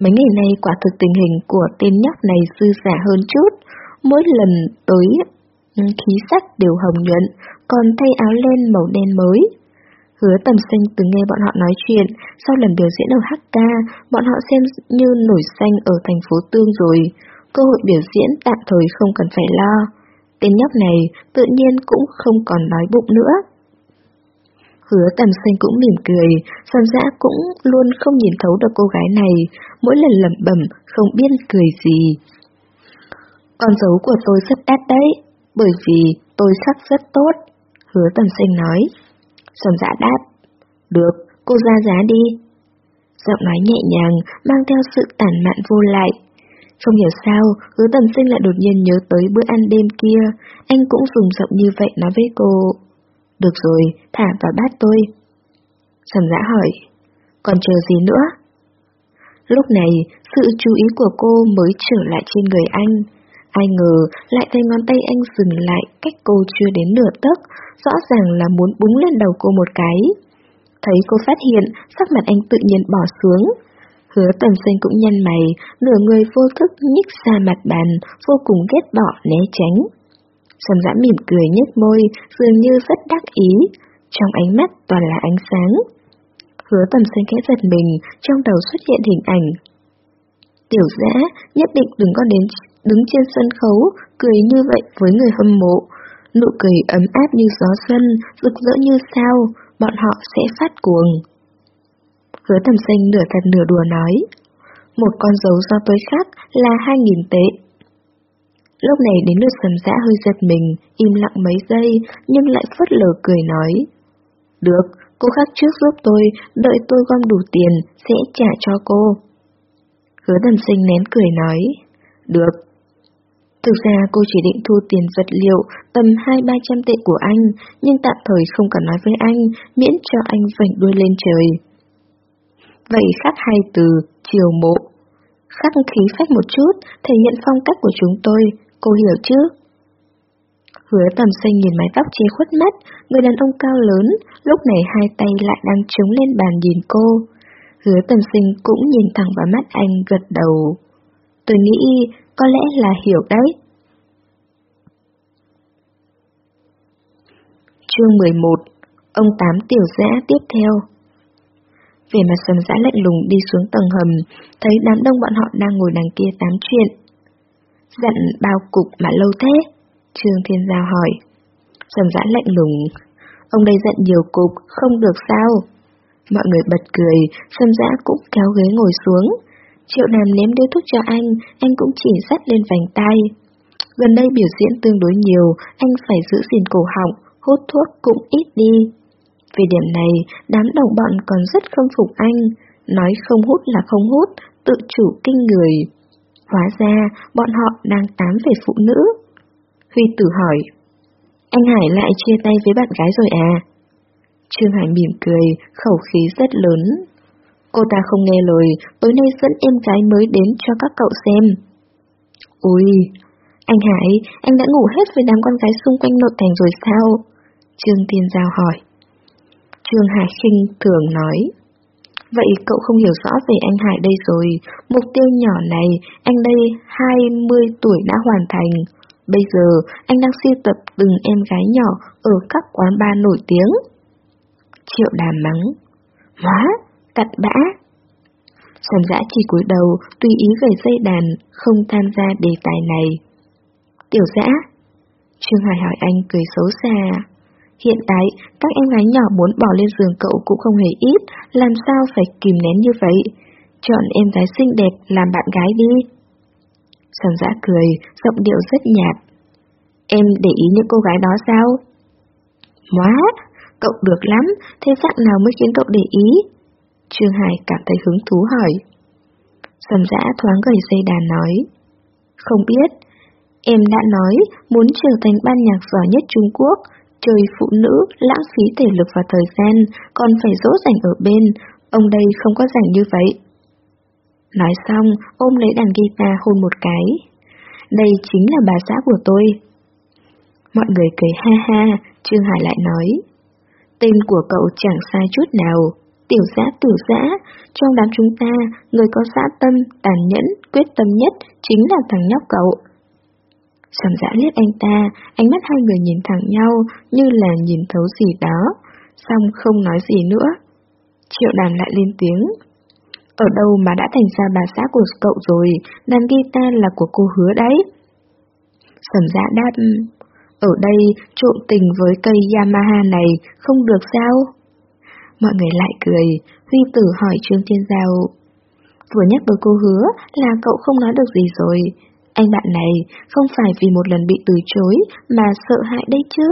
Mấy ngày nay quả thực tình hình của tên nhóc này dư giả hơn chút. Mỗi lần tới khí sắc đều hồng nhuận, còn thay áo lên màu đen mới. Hứa tầm xanh từng nghe bọn họ nói chuyện, sau lần biểu diễn ở HK, bọn họ xem như nổi xanh ở thành phố Tương rồi. Cơ hội biểu diễn tạm thời không cần phải lo. Tên nhóc này tự nhiên cũng không còn nói bụng nữa. Hứa tầm xanh cũng mỉm cười, Sam dã cũng luôn không nhìn thấu được cô gái này, mỗi lần lẩm bẩm không biết cười gì. Con dấu của tôi rất đắt đấy, bởi vì tôi sắc rất tốt, hứa tầm xanh nói. sầm dạ đáp, được, cô ra giá đi. Giọng nói nhẹ nhàng, mang theo sự tản mạn vô lại. Không hiểu sao, hứa tầm sinh lại đột nhiên nhớ tới bữa ăn đêm kia, anh cũng dùng giọng như vậy nói với cô. Được rồi, thả vào bát tôi. Sầm dã hỏi, còn chờ gì nữa? Lúc này, sự chú ý của cô mới trở lại trên người anh. Ai ngờ, lại thấy ngón tay anh dừng lại cách cô chưa đến nửa tấc, rõ ràng là muốn búng lên đầu cô một cái. Thấy cô phát hiện, sắc mặt anh tự nhiên bỏ xuống. Hứa tầm sinh cũng nhăn mày, nửa người vô thức nhích xa mặt bàn, vô cùng ghét bỏ né tránh. Sầm dã mỉm cười nhếch môi, dường như rất đắc ý. Trong ánh mắt toàn là ánh sáng. Hứa tầm sinh khẽ giật mình, trong đầu xuất hiện hình ảnh. Tiểu dã nhất định đừng có đến đứng trên sân khấu, cười như vậy với người hâm mộ. Nụ cười ấm áp như gió xuân, rực rỡ như sao, bọn họ sẽ phát cuồng. Hứa tầm xanh nửa thật nửa đùa nói. Một con dấu do tôi khác là 2.000 tệ. Lúc này đến lượt sầm dã hơi giật mình, im lặng mấy giây, nhưng lại phớt lờ cười nói. Được, cô khác trước giúp tôi, đợi tôi gom đủ tiền, sẽ trả cho cô. Hứa tầm sinh nén cười nói. Được. Thực ra cô chỉ định thu tiền vật liệu tầm hai ba trăm tệ của anh, nhưng tạm thời không cần nói với anh, miễn cho anh vảnh đuôi lên trời. Vậy khác hai từ, chiều mộ. Khắc khí phách một chút, thể hiện phong cách của chúng tôi, cô hiểu chứ? Hứa tầm xanh nhìn mái tóc che khuất mắt, người đàn ông cao lớn, lúc này hai tay lại đang chống lên bàn nhìn cô. Hứa tầm sinh cũng nhìn thẳng vào mắt anh gật đầu. Tôi nghĩ có lẽ là hiểu đấy. Chương 11 Ông Tám tiểu giã tiếp theo Về mặt sầm giã lạnh lùng đi xuống tầng hầm, thấy đám đông bọn họ đang ngồi đằng kia tám chuyện. Giận bao cục mà lâu thế? Trương Thiên Giao hỏi. Sầm giã lạnh lùng. Ông đây giận nhiều cục, không được sao? Mọi người bật cười, sầm giã cũng kéo ghế ngồi xuống. Triệu đàn ném điếu thuốc cho anh, anh cũng chỉ dắt lên vành tay. Gần đây biểu diễn tương đối nhiều, anh phải giữ gìn cổ họng, hút thuốc cũng ít đi. Về điểm này, đám đồng bọn còn rất không phục anh, nói không hút là không hút, tự chủ kinh người. Hóa ra, bọn họ đang tám về phụ nữ. Huy tử hỏi, anh Hải lại chia tay với bạn gái rồi à? Trương Hải mỉm cười, khẩu khí rất lớn. Cô ta không nghe lời, tối nay dẫn em gái mới đến cho các cậu xem. Ui, anh Hải, anh đã ngủ hết với đám con gái xung quanh nội thành rồi sao? Trương Tiên Giao hỏi. Trương Hải khinh thường nói. Vậy cậu không hiểu rõ về anh Hải đây rồi, mục tiêu nhỏ này, anh đây 20 tuổi đã hoàn thành. Bây giờ, anh đang siêu tập từng em gái nhỏ ở các quán bar nổi tiếng. Triệu đàm mắng. Hóa, cặn bã. Sầm dã chỉ cúi đầu, tùy ý gầy dây đàn, không tham gia đề tài này. Tiểu dã. Trương Hải hỏi anh cười xấu xa. Hiện tại, các em gái nhỏ muốn bỏ lên giường cậu cũng không hề ít, làm sao phải kìm nén như vậy? Chọn em gái xinh đẹp làm bạn gái đi. Sầm dã cười, giọng điệu rất nhạt. Em để ý những cô gái đó sao? Móa, cậu được lắm, thế dạng nào mới khiến cậu để ý? Trương Hải cảm thấy hứng thú hỏi. Sầm dã thoáng gầy dây đàn nói. Không biết, em đã nói muốn trở thành ban nhạc giỏi nhất Trung Quốc, trời phụ nữ, lãng phí thể lực và thời gian, còn phải dỗ dành ở bên, ông đây không có rảnh như vậy. Nói xong, ôm lấy đàn guitar hôn một cái. Đây chính là bà xã của tôi. Mọi người cười ha ha, Trương Hải lại nói. Tên của cậu chẳng sai chút nào, tiểu giã tiểu giã, trong đám chúng ta, người có dã tâm, tàn nhẫn, quyết tâm nhất chính là thằng nhóc cậu. Sầm dã liếc anh ta, ánh mắt hai người nhìn thẳng nhau như là nhìn thấu gì đó, xong không nói gì nữa. Triệu đàn lại lên tiếng. Ở đâu mà đã thành ra bà xã của cậu rồi, đàn guitar là của cô hứa đấy. Sầm dã đáp, ở đây trộn tình với cây Yamaha này không được sao? Mọi người lại cười, Huy tử hỏi Trương Thiên Giao. Vừa nhắc tới cô hứa là cậu không nói được gì rồi. Anh bạn này không phải vì một lần bị từ chối mà sợ hãi đấy chứ.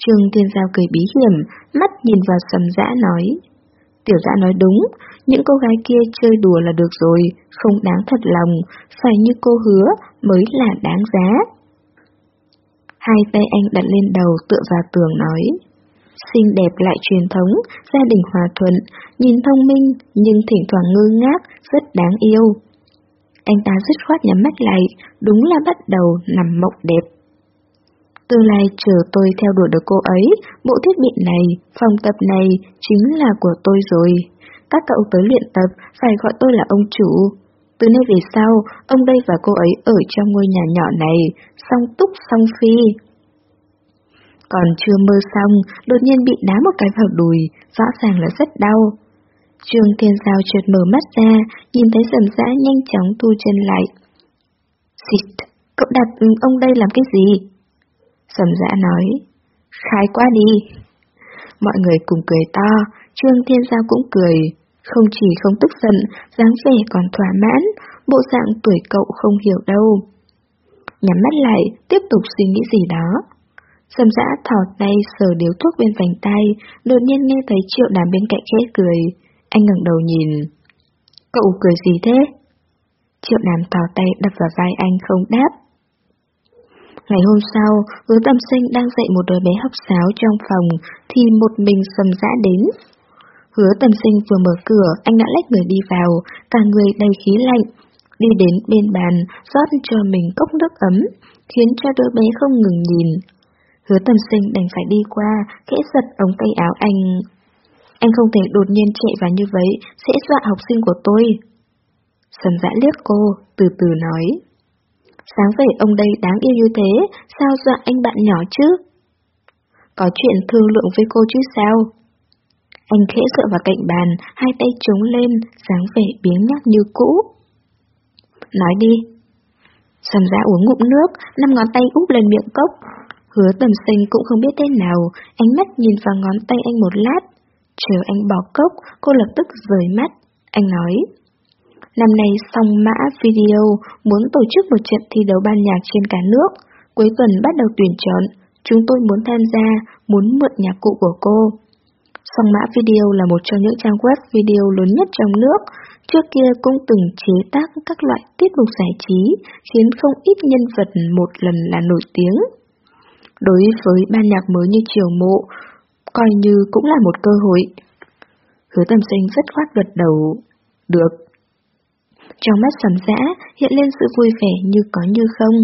Trương Thiên Giao cười bí hiểm, mắt nhìn vào sầm dã nói. Tiểu dã nói đúng, những cô gái kia chơi đùa là được rồi, không đáng thật lòng, phải như cô hứa mới là đáng giá. Hai tay anh đặt lên đầu tựa vào tường nói. Xinh đẹp lại truyền thống, gia đình hòa thuận, nhìn thông minh nhưng thỉnh thoảng ngơ ngác, rất đáng yêu. Anh ta dứt khoát nhắm mắt lại, đúng là bắt đầu nằm mộng đẹp. Tương lai chờ tôi theo đuổi được cô ấy, bộ thiết bị này, phòng tập này chính là của tôi rồi. Các cậu tới luyện tập phải gọi tôi là ông chủ. Từ nay về sau, ông đây và cô ấy ở trong ngôi nhà nhỏ này, song túc song phi. Còn chưa mơ xong, đột nhiên bị đá một cái vào đùi, rõ ràng là rất đau. Trương Thiên Giao chợt mở mắt ra, nhìn thấy sầm dã nhanh chóng thu chân lại. Xịt, cậu đặt ông đây làm cái gì? Sầm dã nói, khai quá đi. Mọi người cùng cười to, Trương Thiên Giao cũng cười, không chỉ không tức giận, dáng vẻ còn thỏa mãn, bộ dạng tuổi cậu không hiểu đâu. Nhắm mắt lại, tiếp tục suy nghĩ gì đó. Sầm dã thỏ tay sờ điếu thuốc bên vành tay, đột nhiên nghe thấy triệu đàm bên cạnh khẽ cười. Anh ngẩng đầu nhìn. Cậu cười gì thế? Triệu đàm thỏ tay đập vào vai anh không đáp. Ngày hôm sau, hứa tâm sinh đang dạy một đứa bé học sáo trong phòng, thì một mình sầm dã đến. Hứa tâm sinh vừa mở cửa, anh đã lách người đi vào, cả người đầy khí lạnh. Đi đến bên bàn, rót cho mình cốc nước ấm, khiến cho đứa bé không ngừng nhìn. Hứa tâm sinh đành phải đi qua, khẽ giật ống tay áo anh. Anh không thể đột nhiên chạy vào như vậy, sẽ dọa học sinh của tôi. Sầm dã liếc cô, từ từ nói. Sáng về ông đây đáng yêu như thế, sao dọa anh bạn nhỏ chứ? Có chuyện thương lượng với cô chứ sao? Anh khẽ dựa vào cạnh bàn, hai tay trống lên, dáng vẻ biếng nhắc như cũ. Nói đi. Sầm dã uống ngụm nước, năm ngón tay úp lên miệng cốc, Hứa tầm sinh cũng không biết thế nào, ánh mắt nhìn vào ngón tay anh một lát. Chờ anh bỏ cốc, cô lập tức rời mắt. Anh nói, năm nay song mã video muốn tổ chức một trận thi đấu ban nhạc trên cả nước. Cuối tuần bắt đầu tuyển chọn, chúng tôi muốn tham gia, muốn mượn nhạc cụ của cô. Song mã video là một trong những trang web video lớn nhất trong nước, trước kia cũng từng chế tác các loại tiết mục giải trí, khiến không ít nhân vật một lần là nổi tiếng. Đối với ban nhạc mới như Triều Mộ, coi như cũng là một cơ hội. Hứa tầm sinh rất khoát gật đầu. Được. Trong mắt sầm dã hiện lên sự vui vẻ như có như không.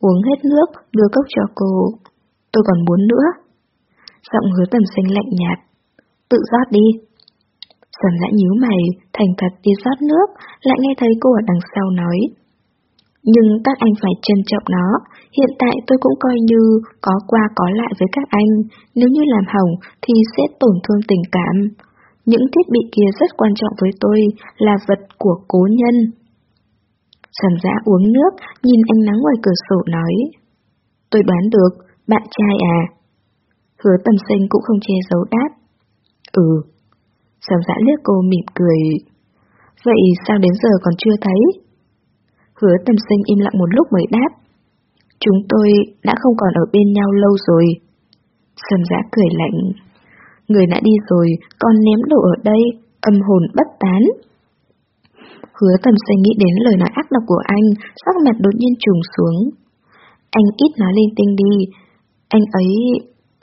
Uống hết nước, đưa cốc cho cô. Tôi còn muốn nữa. Giọng hứa tầm sinh lạnh nhạt. Tự rót đi. Sầm dã nhíu mày, thành thật đi rót nước, lại nghe thấy cô ở đằng sau nói. Nhưng các anh phải trân trọng nó, hiện tại tôi cũng coi như có qua có lại với các anh, nếu như làm hỏng thì sẽ tổn thương tình cảm. Những thiết bị kia rất quan trọng với tôi, là vật của cố nhân. Sầm dã uống nước, nhìn ánh nắng ngoài cửa sổ nói. Tôi đoán được, bạn trai à? Hứa tầm sinh cũng không che giấu đáp. Ừ. Sầm dã liếc cô mỉm cười. Vậy sao đến giờ còn chưa thấy? Hứa tầm sinh im lặng một lúc mới đáp. Chúng tôi đã không còn ở bên nhau lâu rồi. Sầm giã cười lạnh. Người đã đi rồi, con ném đồ ở đây, âm hồn bất tán. Hứa tầm sinh nghĩ đến lời nói ác độc của anh, sắc mặt đột nhiên trùng xuống. Anh ít nói lên tinh đi, anh ấy,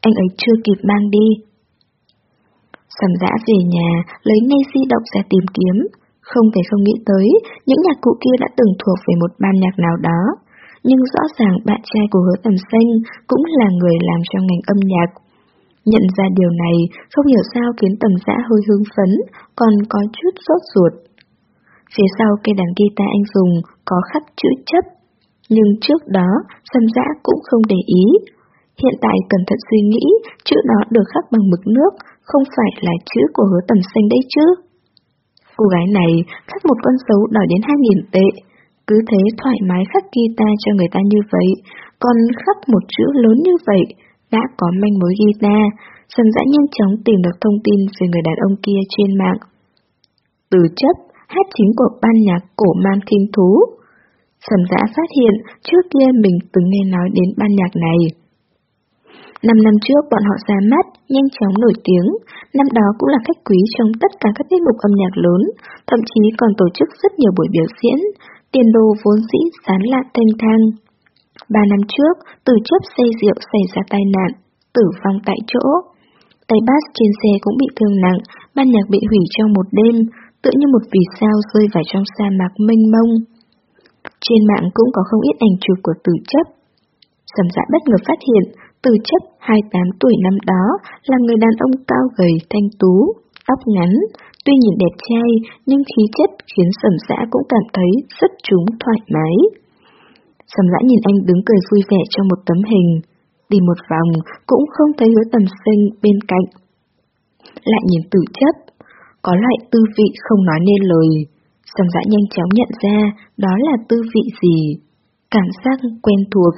anh ấy chưa kịp mang đi. Sầm dã về nhà, lấy ngay di động ra tìm kiếm, không thể không nghĩ tới, những nhạc cụ kia đã từng thuộc về một ban nhạc nào đó. Nhưng rõ ràng bạn trai của hứa tầm xanh cũng là người làm trong ngành âm nhạc. Nhận ra điều này, không hiểu sao khiến tầm giã hơi hương phấn, còn có chút sốt ruột. Phía sau cây đàn guitar anh dùng có khắc chữ chấp, nhưng trước đó tầm dã cũng không để ý. Hiện tại cẩn thận suy nghĩ, chữ đó được khắc bằng mực nước, không phải là chữ của hứa tầm xanh đấy chứ. Cô gái này khắc một con dấu đòi đến 2.000 tệ, cứ thế thoải mái khắc guitar cho người ta như vậy, còn khắc một chữ lớn như vậy, đã có manh mối guitar, Sầm dã nhanh chóng tìm được thông tin về người đàn ông kia trên mạng. Từ chấp, hát chính của ban nhạc cổ man kinh thú. Sầm dã phát hiện trước kia mình từng nghe nói đến ban nhạc này. Năm năm trước bọn họ ra mắt, nhanh chóng nổi tiếng, năm đó cũng là khách quý trong tất cả các tiết mục âm nhạc lớn, thậm chí còn tổ chức rất nhiều buổi biểu diễn, tiền đồ vốn dĩ sán lạ thanh thang. Ba năm trước, từ chấp xây rượu xảy ra tai nạn, tử vong tại chỗ. Tay bass trên xe cũng bị thương nặng, ban nhạc bị hủy trong một đêm, tựa như một vì sao rơi vào trong sa mạc mênh mông. Trên mạng cũng có không ít ảnh chụp của tử chấp. Sầm dạ bất ngờ phát hiện, tử chấp 28 tuổi năm đó là người đàn ông cao gầy thanh tú, tóc ngắn, tuy nhìn đẹp trai nhưng khí chất khiến sầm xã cũng cảm thấy rất trúng thoải mái. Sầm dã nhìn anh đứng cười vui vẻ trong một tấm hình, đi một vòng cũng không thấy hứa tầm sinh bên cạnh. Lại nhìn tử chấp, có loại tư vị không nói nên lời. Sầm dã nhanh chóng nhận ra đó là tư vị gì, cảm giác quen thuộc.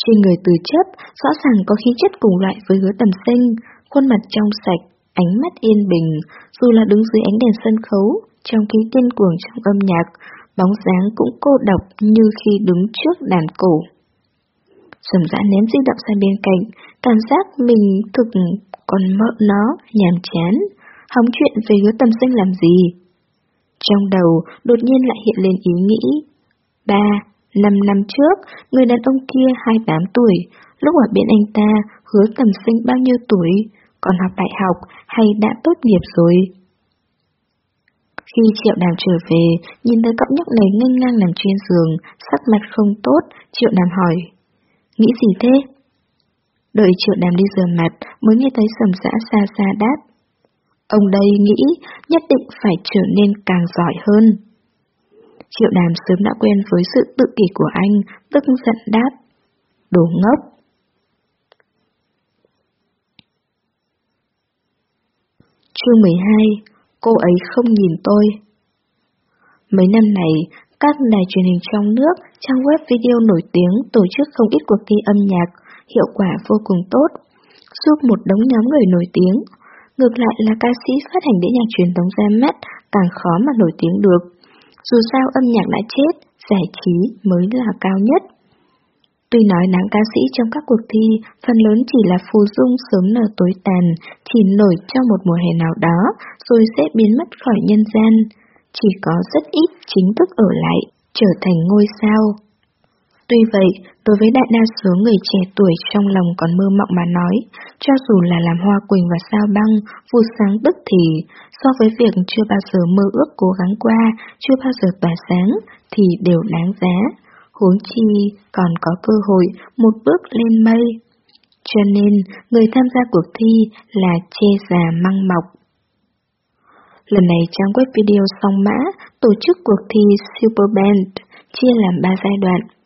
Trên người từ chấp, rõ ràng có khí chất cùng loại với hứa tầm sinh, khuôn mặt trong sạch, ánh mắt yên bình, dù là đứng dưới ánh đèn sân khấu, trong khí tiên cuồng trong âm nhạc, bóng dáng cũng cô độc như khi đứng trước đàn cổ. Sầm dã ném di động sang bên cạnh, cảm giác mình thực còn mợ nó, nhàm chán, hóng chuyện về hứa tầm sinh làm gì. Trong đầu đột nhiên lại hiện lên ý nghĩ. Ba, năm năm trước, người đàn ông kia 28 tuổi, lúc ở bên anh ta hứa tầm sinh bao nhiêu tuổi, còn học đại học hay đã tốt nghiệp rồi. Khi Triệu Đàm trở về, nhìn thấy cậu nhóc này ngênh ngang nằm trên giường, sắc mặt không tốt, Triệu Đàm hỏi. Nghĩ gì thế? Đợi Triệu Đàm đi rửa mặt, mới nghe thấy sầm dã xa xa đáp. Ông đây nghĩ nhất định phải trở nên càng giỏi hơn. Triệu Đàm sớm đã quen với sự tự kỷ của anh, tức giận đáp. Đồ ngốc! Chương 12 cô ấy không nhìn tôi. Mấy năm này, các đài truyền hình trong nước, trang web video nổi tiếng tổ chức không ít cuộc thi âm nhạc, hiệu quả vô cùng tốt, giúp một đống nhóm người nổi tiếng. Ngược lại là ca sĩ phát hành đĩa nhạc truyền thống ra mắt, càng khó mà nổi tiếng được. Dù sao âm nhạc đã chết, giải trí mới là cao nhất. Tuy nói nắng ca sĩ trong các cuộc thi, phần lớn chỉ là phù dung sớm nở tối tàn, chỉ nổi trong một mùa hè nào đó, rồi sẽ biến mất khỏi nhân gian. Chỉ có rất ít chính thức ở lại, trở thành ngôi sao. Tuy vậy, đối với đại đa số người trẻ tuổi trong lòng còn mơ mộng mà nói, cho dù là làm hoa quỳnh và sao băng, vụ sáng tức thì, so với việc chưa bao giờ mơ ước cố gắng qua, chưa bao giờ tỏa sáng, thì đều đáng giá huống chi còn có cơ hội một bước lên mây. Cho nên, người tham gia cuộc thi là che già măng mọc. Lần này trang web video song mã tổ chức cuộc thi Superband chia làm 3 giai đoạn.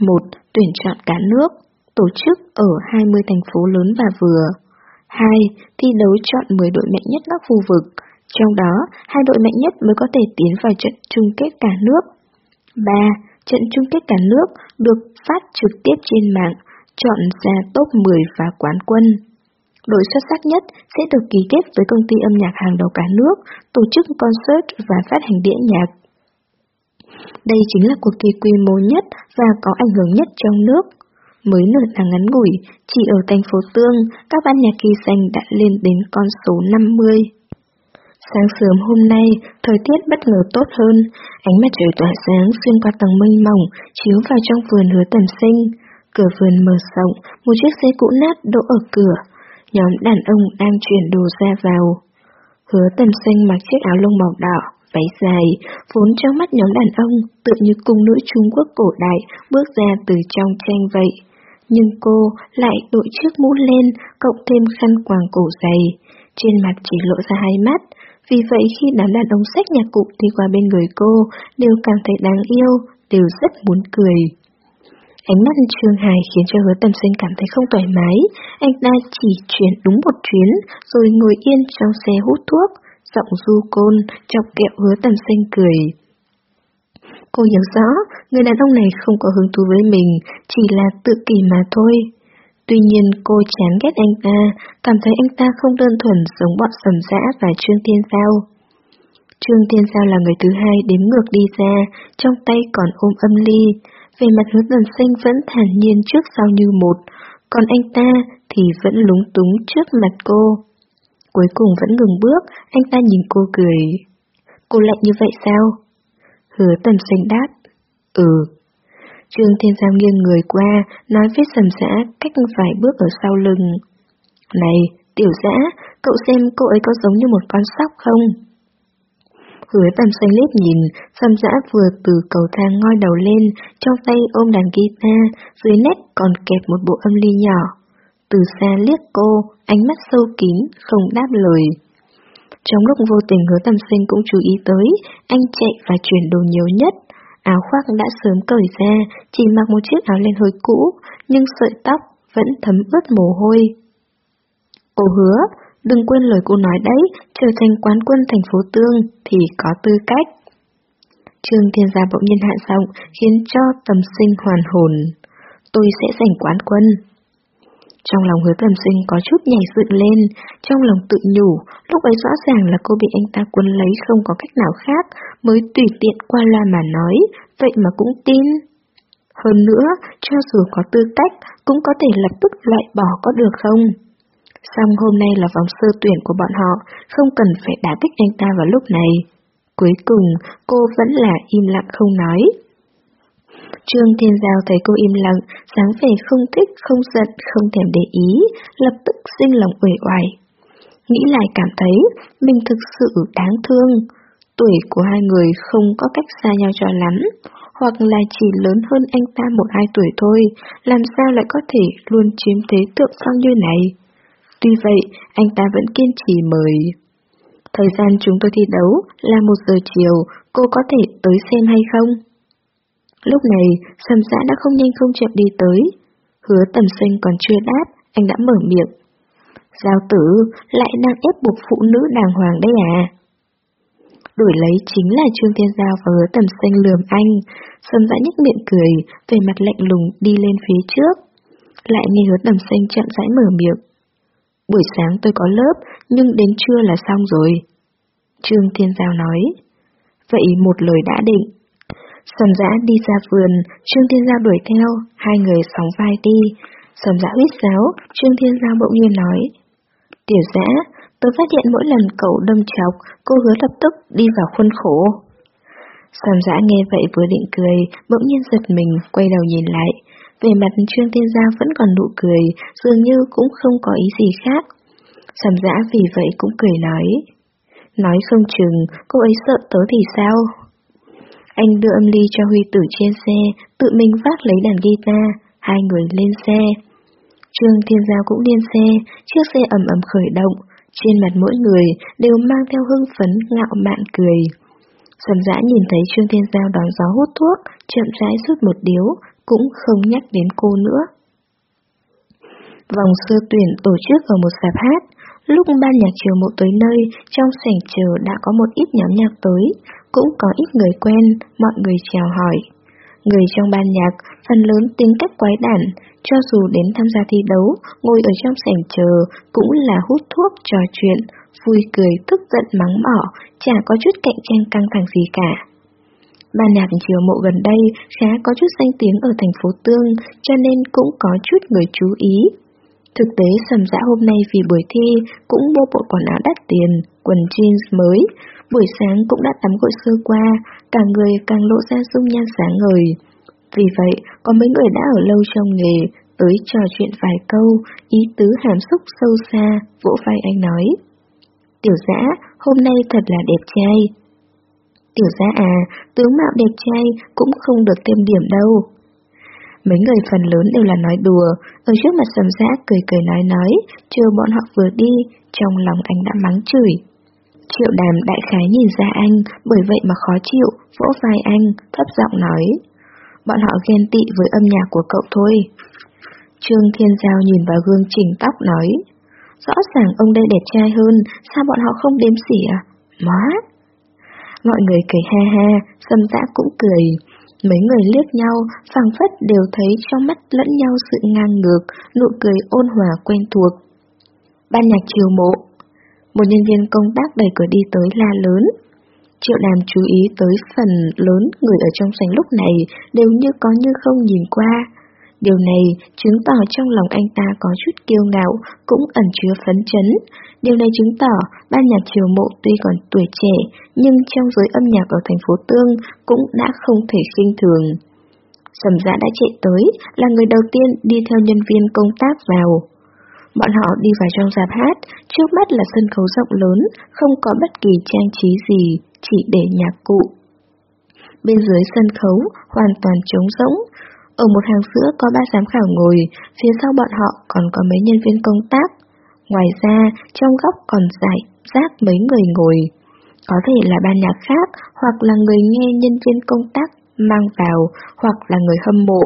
1. Tuyển chọn cả nước, tổ chức ở 20 thành phố lớn và vừa. 2. Thi đấu chọn 10 đội mạnh nhất các khu vực, trong đó hai đội mạnh nhất mới có thể tiến vào trận chung kết cả nước. 3 trận chung kết cả nước được phát trực tiếp trên mạng, chọn ra top 10 và quán quân. Đội xuất sắc nhất sẽ được ký kết với công ty âm nhạc hàng đầu cả nước, tổ chức concert và phát hành đĩa nhạc. Đây chính là cuộc thi quy mô nhất và có ảnh hưởng nhất trong nước. Mới nửa tháng ngắn ngủi, chỉ ở thành phố Tương, các ban nhạc kỳ danh đã lên đến con số 50. Sáng sớm hôm nay, thời tiết bất ngờ tốt hơn, ánh mặt trời tỏa sáng xuyên qua tầng mây mỏng, chiếu vào trong vườn hứa tầm sinh. Cửa vườn mở rộng, một chiếc xe cũ nát đỗ ở cửa. Nhóm đàn ông đang chuyển đồ ra vào. Hứa tầm sinh mặc chiếc áo lông màu đỏ, váy dài, vốn trong mắt nhóm đàn ông, tựa như cung nữ Trung Quốc cổ đại bước ra từ trong tranh vậy. nhưng cô lại đội chiếc mũ lên, cộng thêm khăn quàng cổ dày. Trên mặt chỉ lộ ra hai mắt, vì vậy khi đám đàn ông sách nhạc cụ đi qua bên người cô, đều cảm thấy đáng yêu, đều rất muốn cười. Ánh mắt Trương Hải khiến cho hứa tầm sinh cảm thấy không thoải mái, anh ta chỉ chuyển đúng một chuyến, rồi ngồi yên trong xe hút thuốc, giọng du côn, chọc kẹo hứa tầm xanh cười. Cô hiểu rõ, người đàn ông này không có hứng thú với mình, chỉ là tự kỷ mà thôi. Tuy nhiên cô chán ghét anh ta, cảm thấy anh ta không đơn thuần giống bọn sầm dã và Trương Thiên Giao. Trương Thiên Giao là người thứ hai đếm ngược đi ra, trong tay còn ôm âm ly. Về mặt hứa tần sinh vẫn thản nhiên trước sau như một, còn anh ta thì vẫn lúng túng trước mặt cô. Cuối cùng vẫn ngừng bước, anh ta nhìn cô cười. Cô lạnh như vậy sao? Hứa tầm xanh đáp. Ừ. Trương Thiên Giao nghiêng người qua, nói với sầm giã cách vài bước ở sau lưng. Này, tiểu giã, cậu xem cô ấy có giống như một con sóc không? Hứa tầm xanh liếc nhìn, sầm giã vừa từ cầu thang ngoi đầu lên, trong tay ôm đàn guitar, dưới nét còn kẹp một bộ âm ly nhỏ. Từ xa liếc cô, ánh mắt sâu kín, không đáp lời. Trong lúc vô tình hứa tầm sinh cũng chú ý tới, anh chạy và chuyển đồ nhiều nhất. Áo khoác đã sớm cởi ra, chỉ mặc một chiếc áo len hơi cũ, nhưng sợi tóc vẫn thấm ướt mồ hôi. Cô hứa, đừng quên lời cô nói đấy, trở thành quán quân thành phố Tương thì có tư cách. Trương Thiên Gia bỗng nhiên hạ giọng, khiến cho tầm sinh hoàn hồn. Tôi sẽ giành quán quân. Trong lòng hứa tầm sinh có chút nhảy dựng lên, trong lòng tự nhủ, lúc ấy rõ ràng là cô bị anh ta cuốn lấy không có cách nào khác, mới tùy tiện qua loa mà nói, vậy mà cũng tin. Hơn nữa, cho dù có tư cách, cũng có thể lập tức loại bỏ có được không? Xong hôm nay là vòng sơ tuyển của bọn họ, không cần phải đả kích anh ta vào lúc này. Cuối cùng, cô vẫn là im lặng không nói. Trương Thiên Giao thấy cô im lặng, dáng vẻ không thích, không giận, không thèm để ý, lập tức sinh lòng uể oải. Nghĩ lại cảm thấy mình thực sự đáng thương. Tuổi của hai người không có cách xa nhau cho lắm, hoặc là chỉ lớn hơn anh ta một hai tuổi thôi, làm sao lại có thể luôn chiếm thế tượng phong như này. Tuy vậy, anh ta vẫn kiên trì mời. Thời gian chúng tôi thi đấu là một giờ chiều, cô có thể tới xem hay không? Lúc này, sầm xã đã không nhanh không chậm đi tới. Hứa tầm sinh còn chưa đáp, anh đã mở miệng. Giao tử lại đang ép buộc phụ nữ đàng hoàng đấy à? Đổi lấy chính là Trương Thiên Giao và hứa tầm xanh lườm anh, sầm dã nhếch miệng cười, về mặt lạnh lùng đi lên phía trước. Lại nghe hứa tầm xanh chậm rãi mở miệng. Buổi sáng tôi có lớp, nhưng đến trưa là xong rồi. Trương Thiên Giao nói. Vậy một lời đã định. Sầm dã đi ra vườn, Trương Thiên Giao đuổi theo, hai người sóng vai đi. Sầm dã huyết giáo, Trương Thiên Giao bỗng nhiên nói. Tiểu dã, tôi phát hiện mỗi lần cậu đâm chọc, cô hứa lập tức đi vào khuôn khổ. Sầm dã nghe vậy vừa định cười, bỗng nhiên giật mình, quay đầu nhìn lại. Về mặt Trương Thiên Giao vẫn còn nụ cười, dường như cũng không có ý gì khác. Sầm dã vì vậy cũng cười nói. Nói không chừng, cô ấy sợ tớ thì sao? Anh đưa âm ly cho Huy tử trên xe, tự mình vác lấy đàn guitar, hai người lên xe. Trương Thiên Giao cũng lên xe, chiếc xe ầm ầm khởi động, trên mặt mỗi người đều mang theo hưng phấn ngạo mạn cười. Sầm dã nhìn thấy Trương Thiên Giao đón gió hút thuốc, chậm rãi rút một điếu, cũng không nhắc đến cô nữa. Vòng sơ tuyển tổ chức ở một sạp hát, lúc ban nhạc chiều mộ tới nơi, trong sảnh chờ đã có một ít nhóm nhạc tới, cũng có ít người quen, mọi người chào hỏi. Người trong ban nhạc, phần lớn tính cách quái đản, cho dù đến tham gia thi đấu, ngồi ở trong sảnh chờ, cũng là hút thuốc, trò chuyện, vui cười, tức giận mắng mỏ, chả có chút cạnh tranh căng thẳng gì cả. Ban nhạc chiều mộ gần đây khá có chút danh tiếng ở thành phố Tương, cho nên cũng có chút người chú ý. Thực tế sầm dã hôm nay vì buổi thi cũng mua bộ quần áo đắt tiền, quần jeans mới, buổi sáng cũng đã tắm gội sơ qua, cả người càng lộ ra dung nhan sáng ngời. Vì vậy, có mấy người đã ở lâu trong nghề, tới trò chuyện vài câu, ý tứ hàm xúc sâu xa, vỗ vai anh nói. Tiểu dã, hôm nay thật là đẹp trai. Tiểu giã à, tướng mạo đẹp trai cũng không được thêm điểm đâu. Mấy người phần lớn đều là nói đùa, ở trước mặt sầm dã cười cười nói nói, chờ bọn họ vừa đi, trong lòng anh đã mắng chửi. Triệu đàm đại khái nhìn ra anh, bởi vậy mà khó chịu, vỗ vai anh, thấp giọng nói. Bọn họ ghen tị với âm nhạc của cậu thôi. Trương Thiên Giao nhìn vào gương chỉnh tóc nói. Rõ ràng ông đây đẹp trai hơn, sao bọn họ không đếm xỉa? À? Má! Mọi người cười ha ha, sâm dã cũng cười. Mấy người liếc nhau, phẳng phất đều thấy trong mắt lẫn nhau sự ngang ngược, nụ cười ôn hòa quen thuộc. Ban nhạc chiều mộ một nhân viên công tác đẩy cửa đi tới la lớn. Triệu đàm chú ý tới phần lớn người ở trong sảnh lúc này đều như có như không nhìn qua. Điều này chứng tỏ trong lòng anh ta có chút kiêu ngạo, cũng ẩn chứa phấn chấn. Điều này chứng tỏ ban nhạc triều mộ tuy còn tuổi trẻ, nhưng trong giới âm nhạc ở thành phố Tương cũng đã không thể khinh thường. Sầm giã đã chạy tới, là người đầu tiên đi theo nhân viên công tác vào. Bọn họ đi vào trong giáp hát, trước mắt là sân khấu rộng lớn, không có bất kỳ trang trí gì, chỉ để nhạc cụ. Bên dưới sân khấu, hoàn toàn trống rỗng, ở một hàng giữa có ba giám khảo ngồi, phía sau bọn họ còn có mấy nhân viên công tác. Ngoài ra, trong góc còn giải rác mấy người ngồi. Có thể là ban nhạc khác, hoặc là người nghe nhân viên công tác mang vào, hoặc là người hâm mộ.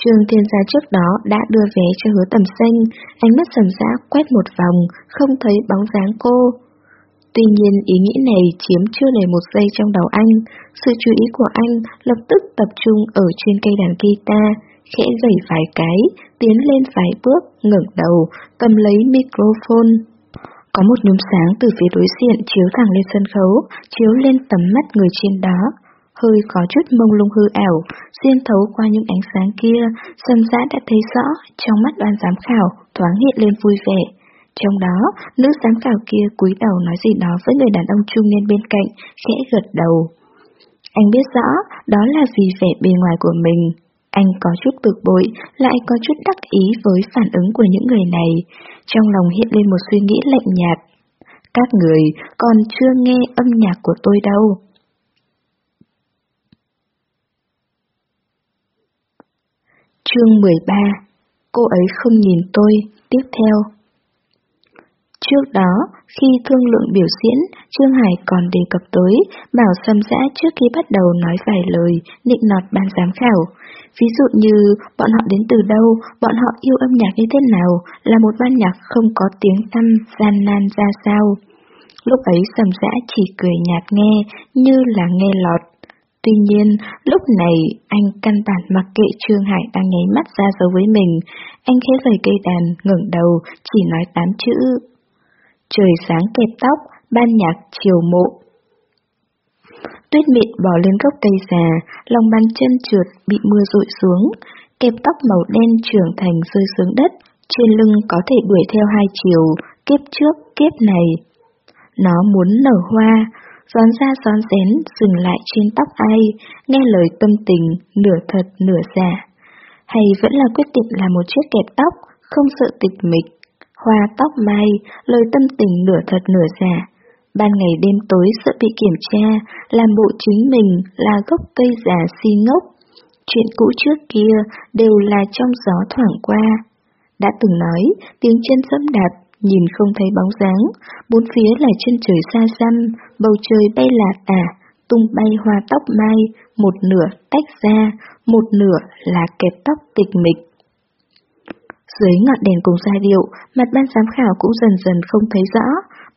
Trương Thiên Gia trước đó đã đưa vé cho hứa tầm xanh, ánh mắt sầm dã quét một vòng, không thấy bóng dáng cô. Tuy nhiên ý nghĩ này chiếm chưa đầy một giây trong đầu anh, sự chú ý của anh lập tức tập trung ở trên cây đàn guitar, khẽ gẩy vài cái, tiến lên vài bước, ngẩng đầu, cầm lấy microphone. Có một nhúm sáng từ phía đối diện chiếu thẳng lên sân khấu, chiếu lên tầm mắt người trên đó. Hơi có chút mông lung hư ảo, xuyên thấu qua những ánh sáng kia, Sâm giã đã thấy rõ trong mắt đoàn giám khảo thoáng hiện lên vui vẻ. Trong đó, nữ giám khảo kia cúi đầu nói gì đó với người đàn ông trung niên bên cạnh, khẽ gật đầu. Anh biết rõ, đó là vì vẻ bề ngoài của mình. Anh có chút bực bội, lại có chút đắc ý với phản ứng của những người này. Trong lòng hiện lên một suy nghĩ lạnh nhạt. Các người còn chưa nghe âm nhạc của tôi đâu. Chương 13 Cô ấy không nhìn tôi, tiếp theo Trước đó, khi thương lượng biểu diễn, Trương Hải còn đề cập tới, bảo xâm dã trước khi bắt đầu nói vài lời, định nọt ban giám khảo. Ví dụ như, bọn họ đến từ đâu, bọn họ yêu âm nhạc như thế nào, là một ban nhạc không có tiếng tăm, gian nan ra sao. Lúc ấy sầm dã chỉ cười nhạt nghe, như là nghe lọt. Tuy nhiên, lúc này, anh căn bản mặc kệ Trương Hải đang nháy mắt ra dấu với mình. Anh khẽ rời cây đàn, ngẩng đầu, chỉ nói tám chữ trời sáng kẹp tóc, ban nhạc chiều mộ. Tuyết mịn bò lên gốc cây già, lòng bàn chân trượt bị mưa rụi xuống, kẹp tóc màu đen trưởng thành rơi xuống đất, trên lưng có thể đuổi theo hai chiều, kiếp trước, kiếp này. Nó muốn nở hoa, gión ra gión rén dừng lại trên tóc ai, nghe lời tâm tình, nửa thật nửa giả. Hay vẫn là quyết định là một chiếc kẹp tóc, không sợ tịch mịch, hoa tóc mai, lời tâm tình nửa thật nửa giả. Ban ngày đêm tối sợ bị kiểm tra, làm bộ chính mình là gốc cây già si ngốc. Chuyện cũ trước kia đều là trong gió thoảng qua. Đã từng nói, tiếng chân dẫm đạp, nhìn không thấy bóng dáng, bốn phía là chân trời xa xăm, bầu trời bay lạ tả, tung bay hoa tóc mai, một nửa tách ra, một nửa là kẹp tóc tịch mịch. Dưới ngọn đèn cùng giai điệu, mặt ban giám khảo cũng dần dần không thấy rõ,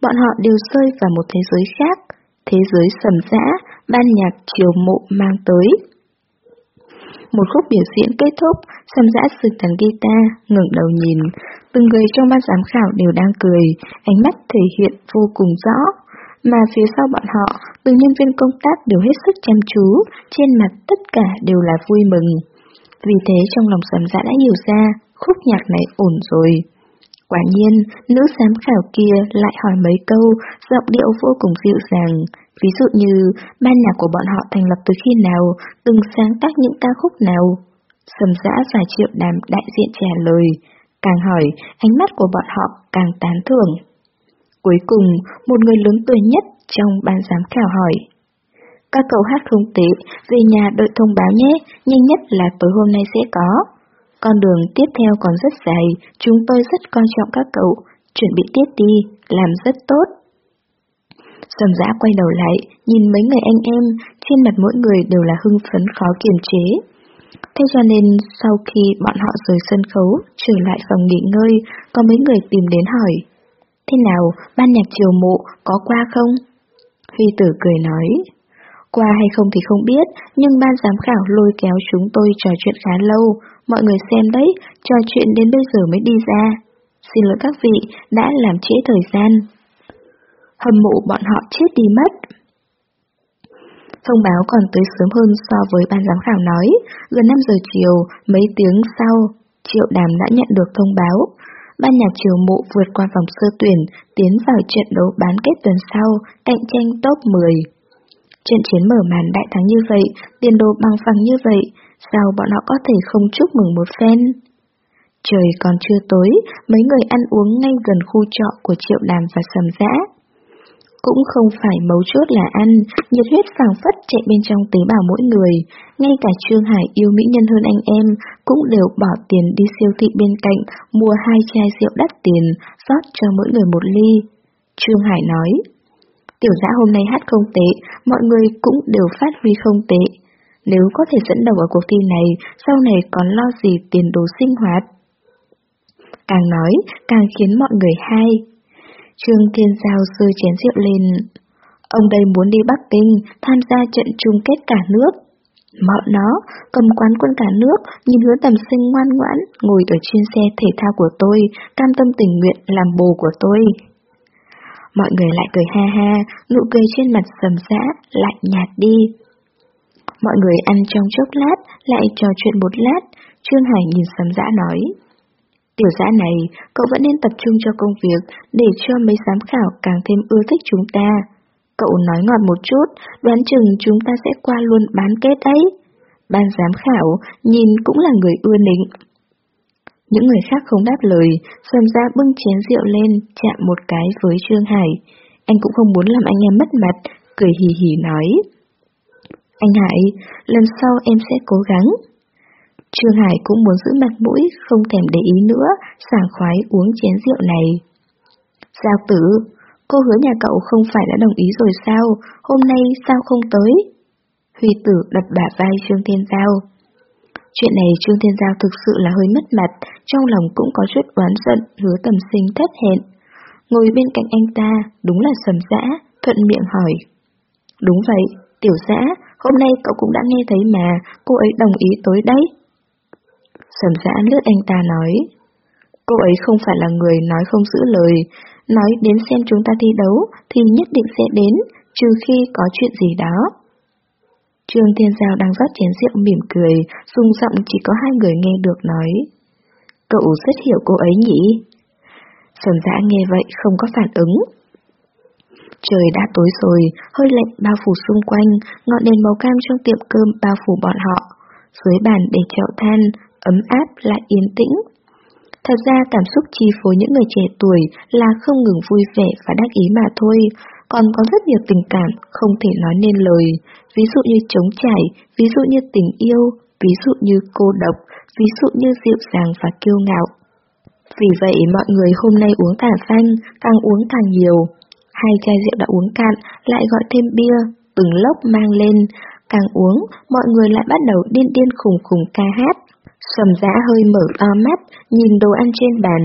bọn họ đều rơi vào một thế giới khác, thế giới sầm dã, ban nhạc chiều mộ mang tới. Một khúc biểu diễn kết thúc, sầm dã sực đàn guitar, ngẩng đầu nhìn, từng người trong ban giám khảo đều đang cười, ánh mắt thể hiện vô cùng rõ. Mà phía sau bọn họ, từng nhân viên công tác đều hết sức chăm chú, trên mặt tất cả đều là vui mừng. Vì thế trong lòng sầm dã dạ đã hiểu ra, khúc nhạc này ổn rồi. Quả nhiên, nữ giám khảo kia lại hỏi mấy câu, giọng điệu vô cùng dịu dàng. Ví dụ như, ban nhạc của bọn họ thành lập từ khi nào, từng sáng tác những ca khúc nào. Sầm dã và triệu đàm đại diện trả lời. Càng hỏi, ánh mắt của bọn họ càng tán thưởng. Cuối cùng, một người lớn tuổi nhất trong ban giám khảo hỏi. Các cậu hát không tệ, về nhà đợi thông báo nhé, nhanh nhất là tối hôm nay sẽ có. Con đường tiếp theo còn rất dài, chúng tôi rất coi trọng các cậu, chuẩn bị tiết đi, làm rất tốt. Sầm giã quay đầu lại, nhìn mấy người anh em, trên mặt mỗi người đều là hưng phấn khó kiềm chế. Thế cho nên sau khi bọn họ rời sân khấu, trở lại phòng nghỉ ngơi, có mấy người tìm đến hỏi. Thế nào, ban nhạc triều mộ có qua không? Huy tử cười nói. Qua hay không thì không biết, nhưng ban giám khảo lôi kéo chúng tôi trò chuyện khá lâu. Mọi người xem đấy, trò chuyện đến bây giờ mới đi ra. Xin lỗi các vị, đã làm trễ thời gian. Hâm mộ bọn họ chết đi mất. Thông báo còn tới sớm hơn so với ban giám khảo nói, gần 5 giờ chiều, mấy tiếng sau, Triệu Đàm đã nhận được thông báo. Ban nhạc triều mộ vượt qua vòng sơ tuyển, tiến vào trận đấu bán kết tuần sau, cạnh tranh top 10. Trận chiến mở màn đại thắng như vậy, tiền đồ bằng phẳng như vậy, sao bọn họ có thể không chúc mừng một phen? Trời còn chưa tối, mấy người ăn uống ngay gần khu trọ của Triệu Đàm và Sầm Dã. Cũng không phải mấu chốt là ăn, nhiệt huyết phảng phất chạy bên trong tế bào mỗi người. Ngay cả Trương Hải yêu mỹ nhân hơn anh em, cũng đều bỏ tiền đi siêu thị bên cạnh, mua hai chai rượu đắt tiền, rót cho mỗi người một ly. Trương Hải nói, tiểu giã hôm nay hát không tệ, mọi người cũng đều phát huy không tệ. Nếu có thể dẫn đầu ở cuộc thi này, sau này còn lo gì tiền đồ sinh hoạt? Càng nói, càng khiến mọi người hay. Trương Thiên Giao rơi chén rượu lên. Ông đây muốn đi Bắc Kinh, tham gia trận chung kết cả nước. Mợ nó, cầm quán quân cả nước, nhìn hứa tầm sinh ngoan ngoãn, ngồi ở trên xe thể thao của tôi, cam tâm tình nguyện làm bồ của tôi. Mọi người lại cười ha ha, nụ cười trên mặt sầm dã, lại nhạt đi. Mọi người ăn trong chốc lát, lại trò chuyện một lát, Trương Hải nhìn sầm dã nói. Tiểu giã này, cậu vẫn nên tập trung cho công việc để cho mấy giám khảo càng thêm ưa thích chúng ta. Cậu nói ngọt một chút, đoán chừng chúng ta sẽ qua luôn bán kết đấy. Ban giám khảo, nhìn cũng là người ưa nịnh. Những người khác không đáp lời, Sầm ra bưng chén rượu lên, chạm một cái với Trương Hải. Anh cũng không muốn làm anh em mất mặt, cười hì hì nói. Anh Hải, lần sau em sẽ cố gắng. Trương Hải cũng muốn giữ mặt mũi, không thèm để ý nữa, sảng khoái uống chén rượu này. Giao tử, cô hứa nhà cậu không phải đã đồng ý rồi sao, hôm nay sao không tới? Huy tử đập bả vai Trương Thiên Giao. Chuyện này Trương Thiên Giao thực sự là hơi mất mặt, trong lòng cũng có chút oán giận, hứa tầm sinh thất hẹn. Ngồi bên cạnh anh ta, đúng là sầm dã, thuận miệng hỏi. Đúng vậy, tiểu dã, hôm nay cậu cũng đã nghe thấy mà, cô ấy đồng ý tới đấy. Sầm dã lướt anh ta nói. Cô ấy không phải là người nói không giữ lời, nói đến xem chúng ta thi đấu thì nhất định sẽ đến, trừ khi có chuyện gì đó. Trương Thiên Giao đang rót chén rượu mỉm cười, rung giọng chỉ có hai người nghe được nói. Cậu rất hiểu cô ấy nhỉ? Sầm dã nghe vậy không có phản ứng. Trời đã tối rồi, hơi lạnh bao phủ xung quanh, ngọn đèn màu cam trong tiệm cơm bao phủ bọn họ. Dưới bàn để chậu than, ấm áp lại yên tĩnh. Thật ra cảm xúc chi phối những người trẻ tuổi là không ngừng vui vẻ và đắc ý mà thôi, còn có rất nhiều tình cảm không thể nói nên lời, ví dụ như chống trải, ví dụ như tình yêu, ví dụ như cô độc, ví dụ như dịu dàng và kiêu ngạo. Vì vậy mọi người hôm nay uống tả phanh, càng uống càng nhiều. Hai chai rượu đã uống cạn, lại gọi thêm bia, từng lốc mang lên. Càng uống, mọi người lại bắt đầu điên điên khùng khùng ca hát. Sầm giã hơi mở to mắt, nhìn đồ ăn trên bàn.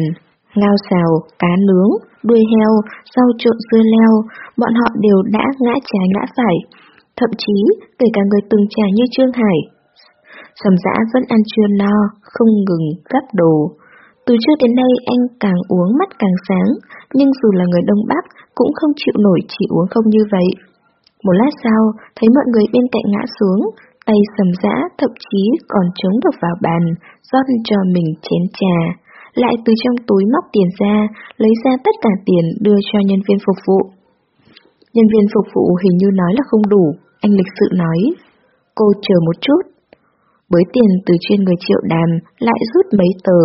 Ngao xào, cá nướng, đuôi heo, rau trộn dưa leo, bọn họ đều đã ngã trái ngã phải. Thậm chí, kể cả người từng trà như Trương Hải. Sầm giã vẫn ăn chưa no, không ngừng gắp đồ. Từ trước đến nay anh càng uống mắt càng sáng, nhưng dù là người Đông Bắc cũng không chịu nổi chỉ uống không như vậy. Một lát sau, thấy mọi người bên cạnh ngã xuống, tay sầm dã thậm chí còn chống được vào bàn, rót cho mình chén trà, lại từ trong túi móc tiền ra, lấy ra tất cả tiền đưa cho nhân viên phục vụ. Nhân viên phục vụ hình như nói là không đủ, anh lịch sự nói. Cô chờ một chút. Với tiền từ trên người triệu đàm, lại rút mấy tờ.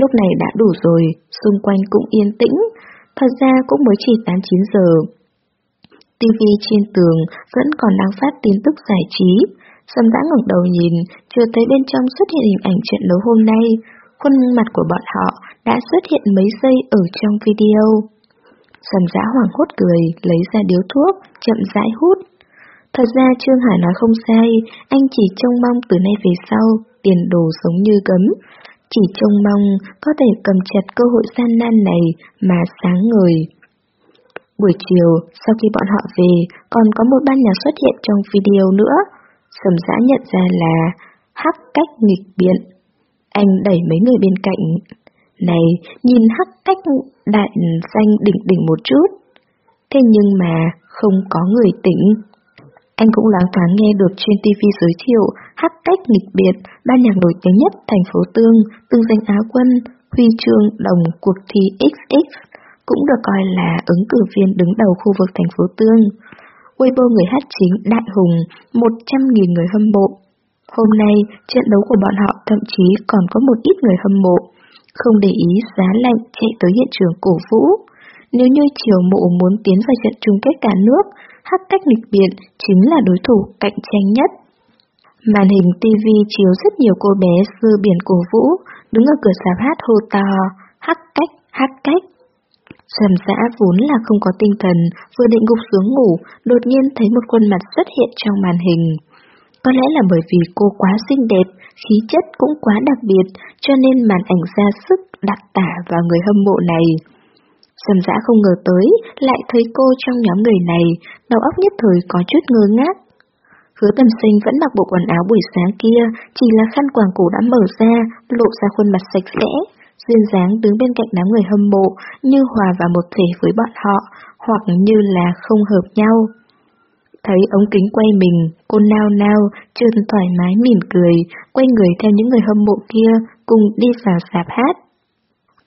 Lúc này đã đủ rồi, xung quanh cũng yên tĩnh, thật ra cũng mới chỉ 8-9 giờ. TV trên tường vẫn còn đang phát tin tức giải trí. Sầm dã ngẩng đầu nhìn, chưa thấy bên trong xuất hiện hình ảnh trận đấu hôm nay. Khuôn mặt của bọn họ đã xuất hiện mấy giây ở trong video. Sầm dã hoảng hốt cười, lấy ra điếu thuốc, chậm rãi hút. Thật ra Trương Hải nói không sai, anh chỉ trông mong từ nay về sau, tiền đồ sống như gấm. Chỉ trông mong có thể cầm chặt cơ hội gian nan này mà sáng người. Buổi chiều, sau khi bọn họ về, còn có một ban nhạc xuất hiện trong video nữa. Sầm giã nhận ra là hắc cách nghịch biện. Anh đẩy mấy người bên cạnh. Này, nhìn hắc cách đại danh đỉnh đỉnh một chút. Thế nhưng mà không có người tỉnh. Anh cũng láng thoáng nghe được trên TV giới thiệu hắc cách nghịch biệt, ban nhạc nổi tiếng nhất thành phố Tương, từng danh Á quân, huy chương đồng cuộc thi XX, cũng được coi là ứng cử viên đứng đầu khu vực thành phố Tương. Weibo người hát chính Đại Hùng, 100.000 người hâm mộ. Hôm nay, trận đấu của bọn họ thậm chí còn có một ít người hâm mộ, không để ý giá lạnh chạy tới hiện trường cổ vũ. Nếu như chiều mộ muốn tiến vào trận chung kết cả nước, hắc cách nghịch biện chính là đối thủ cạnh tranh nhất. Màn hình TV chiếu rất nhiều cô bé dư biển cổ vũ, đứng ở cửa sạp hát hô to, hắc cách, hắc cách. Sầm dã vốn là không có tinh thần, vừa định gục xuống ngủ, đột nhiên thấy một khuôn mặt xuất hiện trong màn hình. Có lẽ là bởi vì cô quá xinh đẹp, khí chất cũng quá đặc biệt, cho nên màn ảnh ra sức đặc tả vào người hâm mộ này. Sầm dã không ngờ tới, lại thấy cô trong nhóm người này, đầu óc nhất thời có chút ngơ ngác. Hứa tầm sinh vẫn mặc bộ quần áo buổi sáng kia, chỉ là khăn quàng cổ đã mở ra, lộ ra khuôn mặt sạch sẽ, duyên dáng đứng bên cạnh đám người hâm mộ, như hòa vào một thể với bọn họ, hoặc như là không hợp nhau. Thấy ống kính quay mình, cô nao nao, trơn thoải mái mỉm cười, quay người theo những người hâm mộ kia, cùng đi vào sạp hát.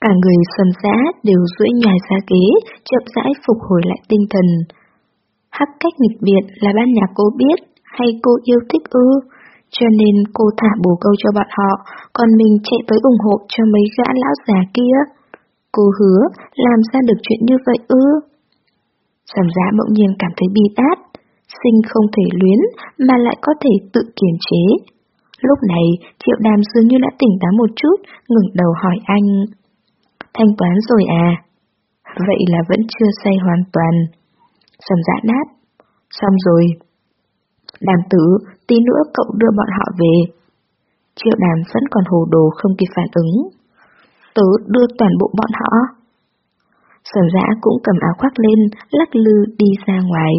Cả người sầm dã đều duỗi nhòi ra ghế, chậm rãi phục hồi lại tinh thần. Hắc cách nghịch biệt là ban nhạc cô biết, hay cô yêu thích ư? Cho nên cô thả bồ câu cho bọn họ, còn mình chạy tới ủng hộ cho mấy gã lão già kia. Cô hứa làm ra được chuyện như vậy ư? Sầm giá bỗng nhiên cảm thấy bi đát, sinh không thể luyến mà lại có thể tự kiềm chế. Lúc này, triệu đàm dường như đã tỉnh táo một chút, ngừng đầu hỏi anh. Thanh toán rồi à? Vậy là vẫn chưa say hoàn toàn. Sầm dã đáp. Xong rồi. Đàm tử, tí nữa cậu đưa bọn họ về. Triệu đàm vẫn còn hồ đồ không kịp phản ứng. Tớ đưa toàn bộ bọn họ. Sở dã cũng cầm áo khoác lên, lắc lư đi ra ngoài.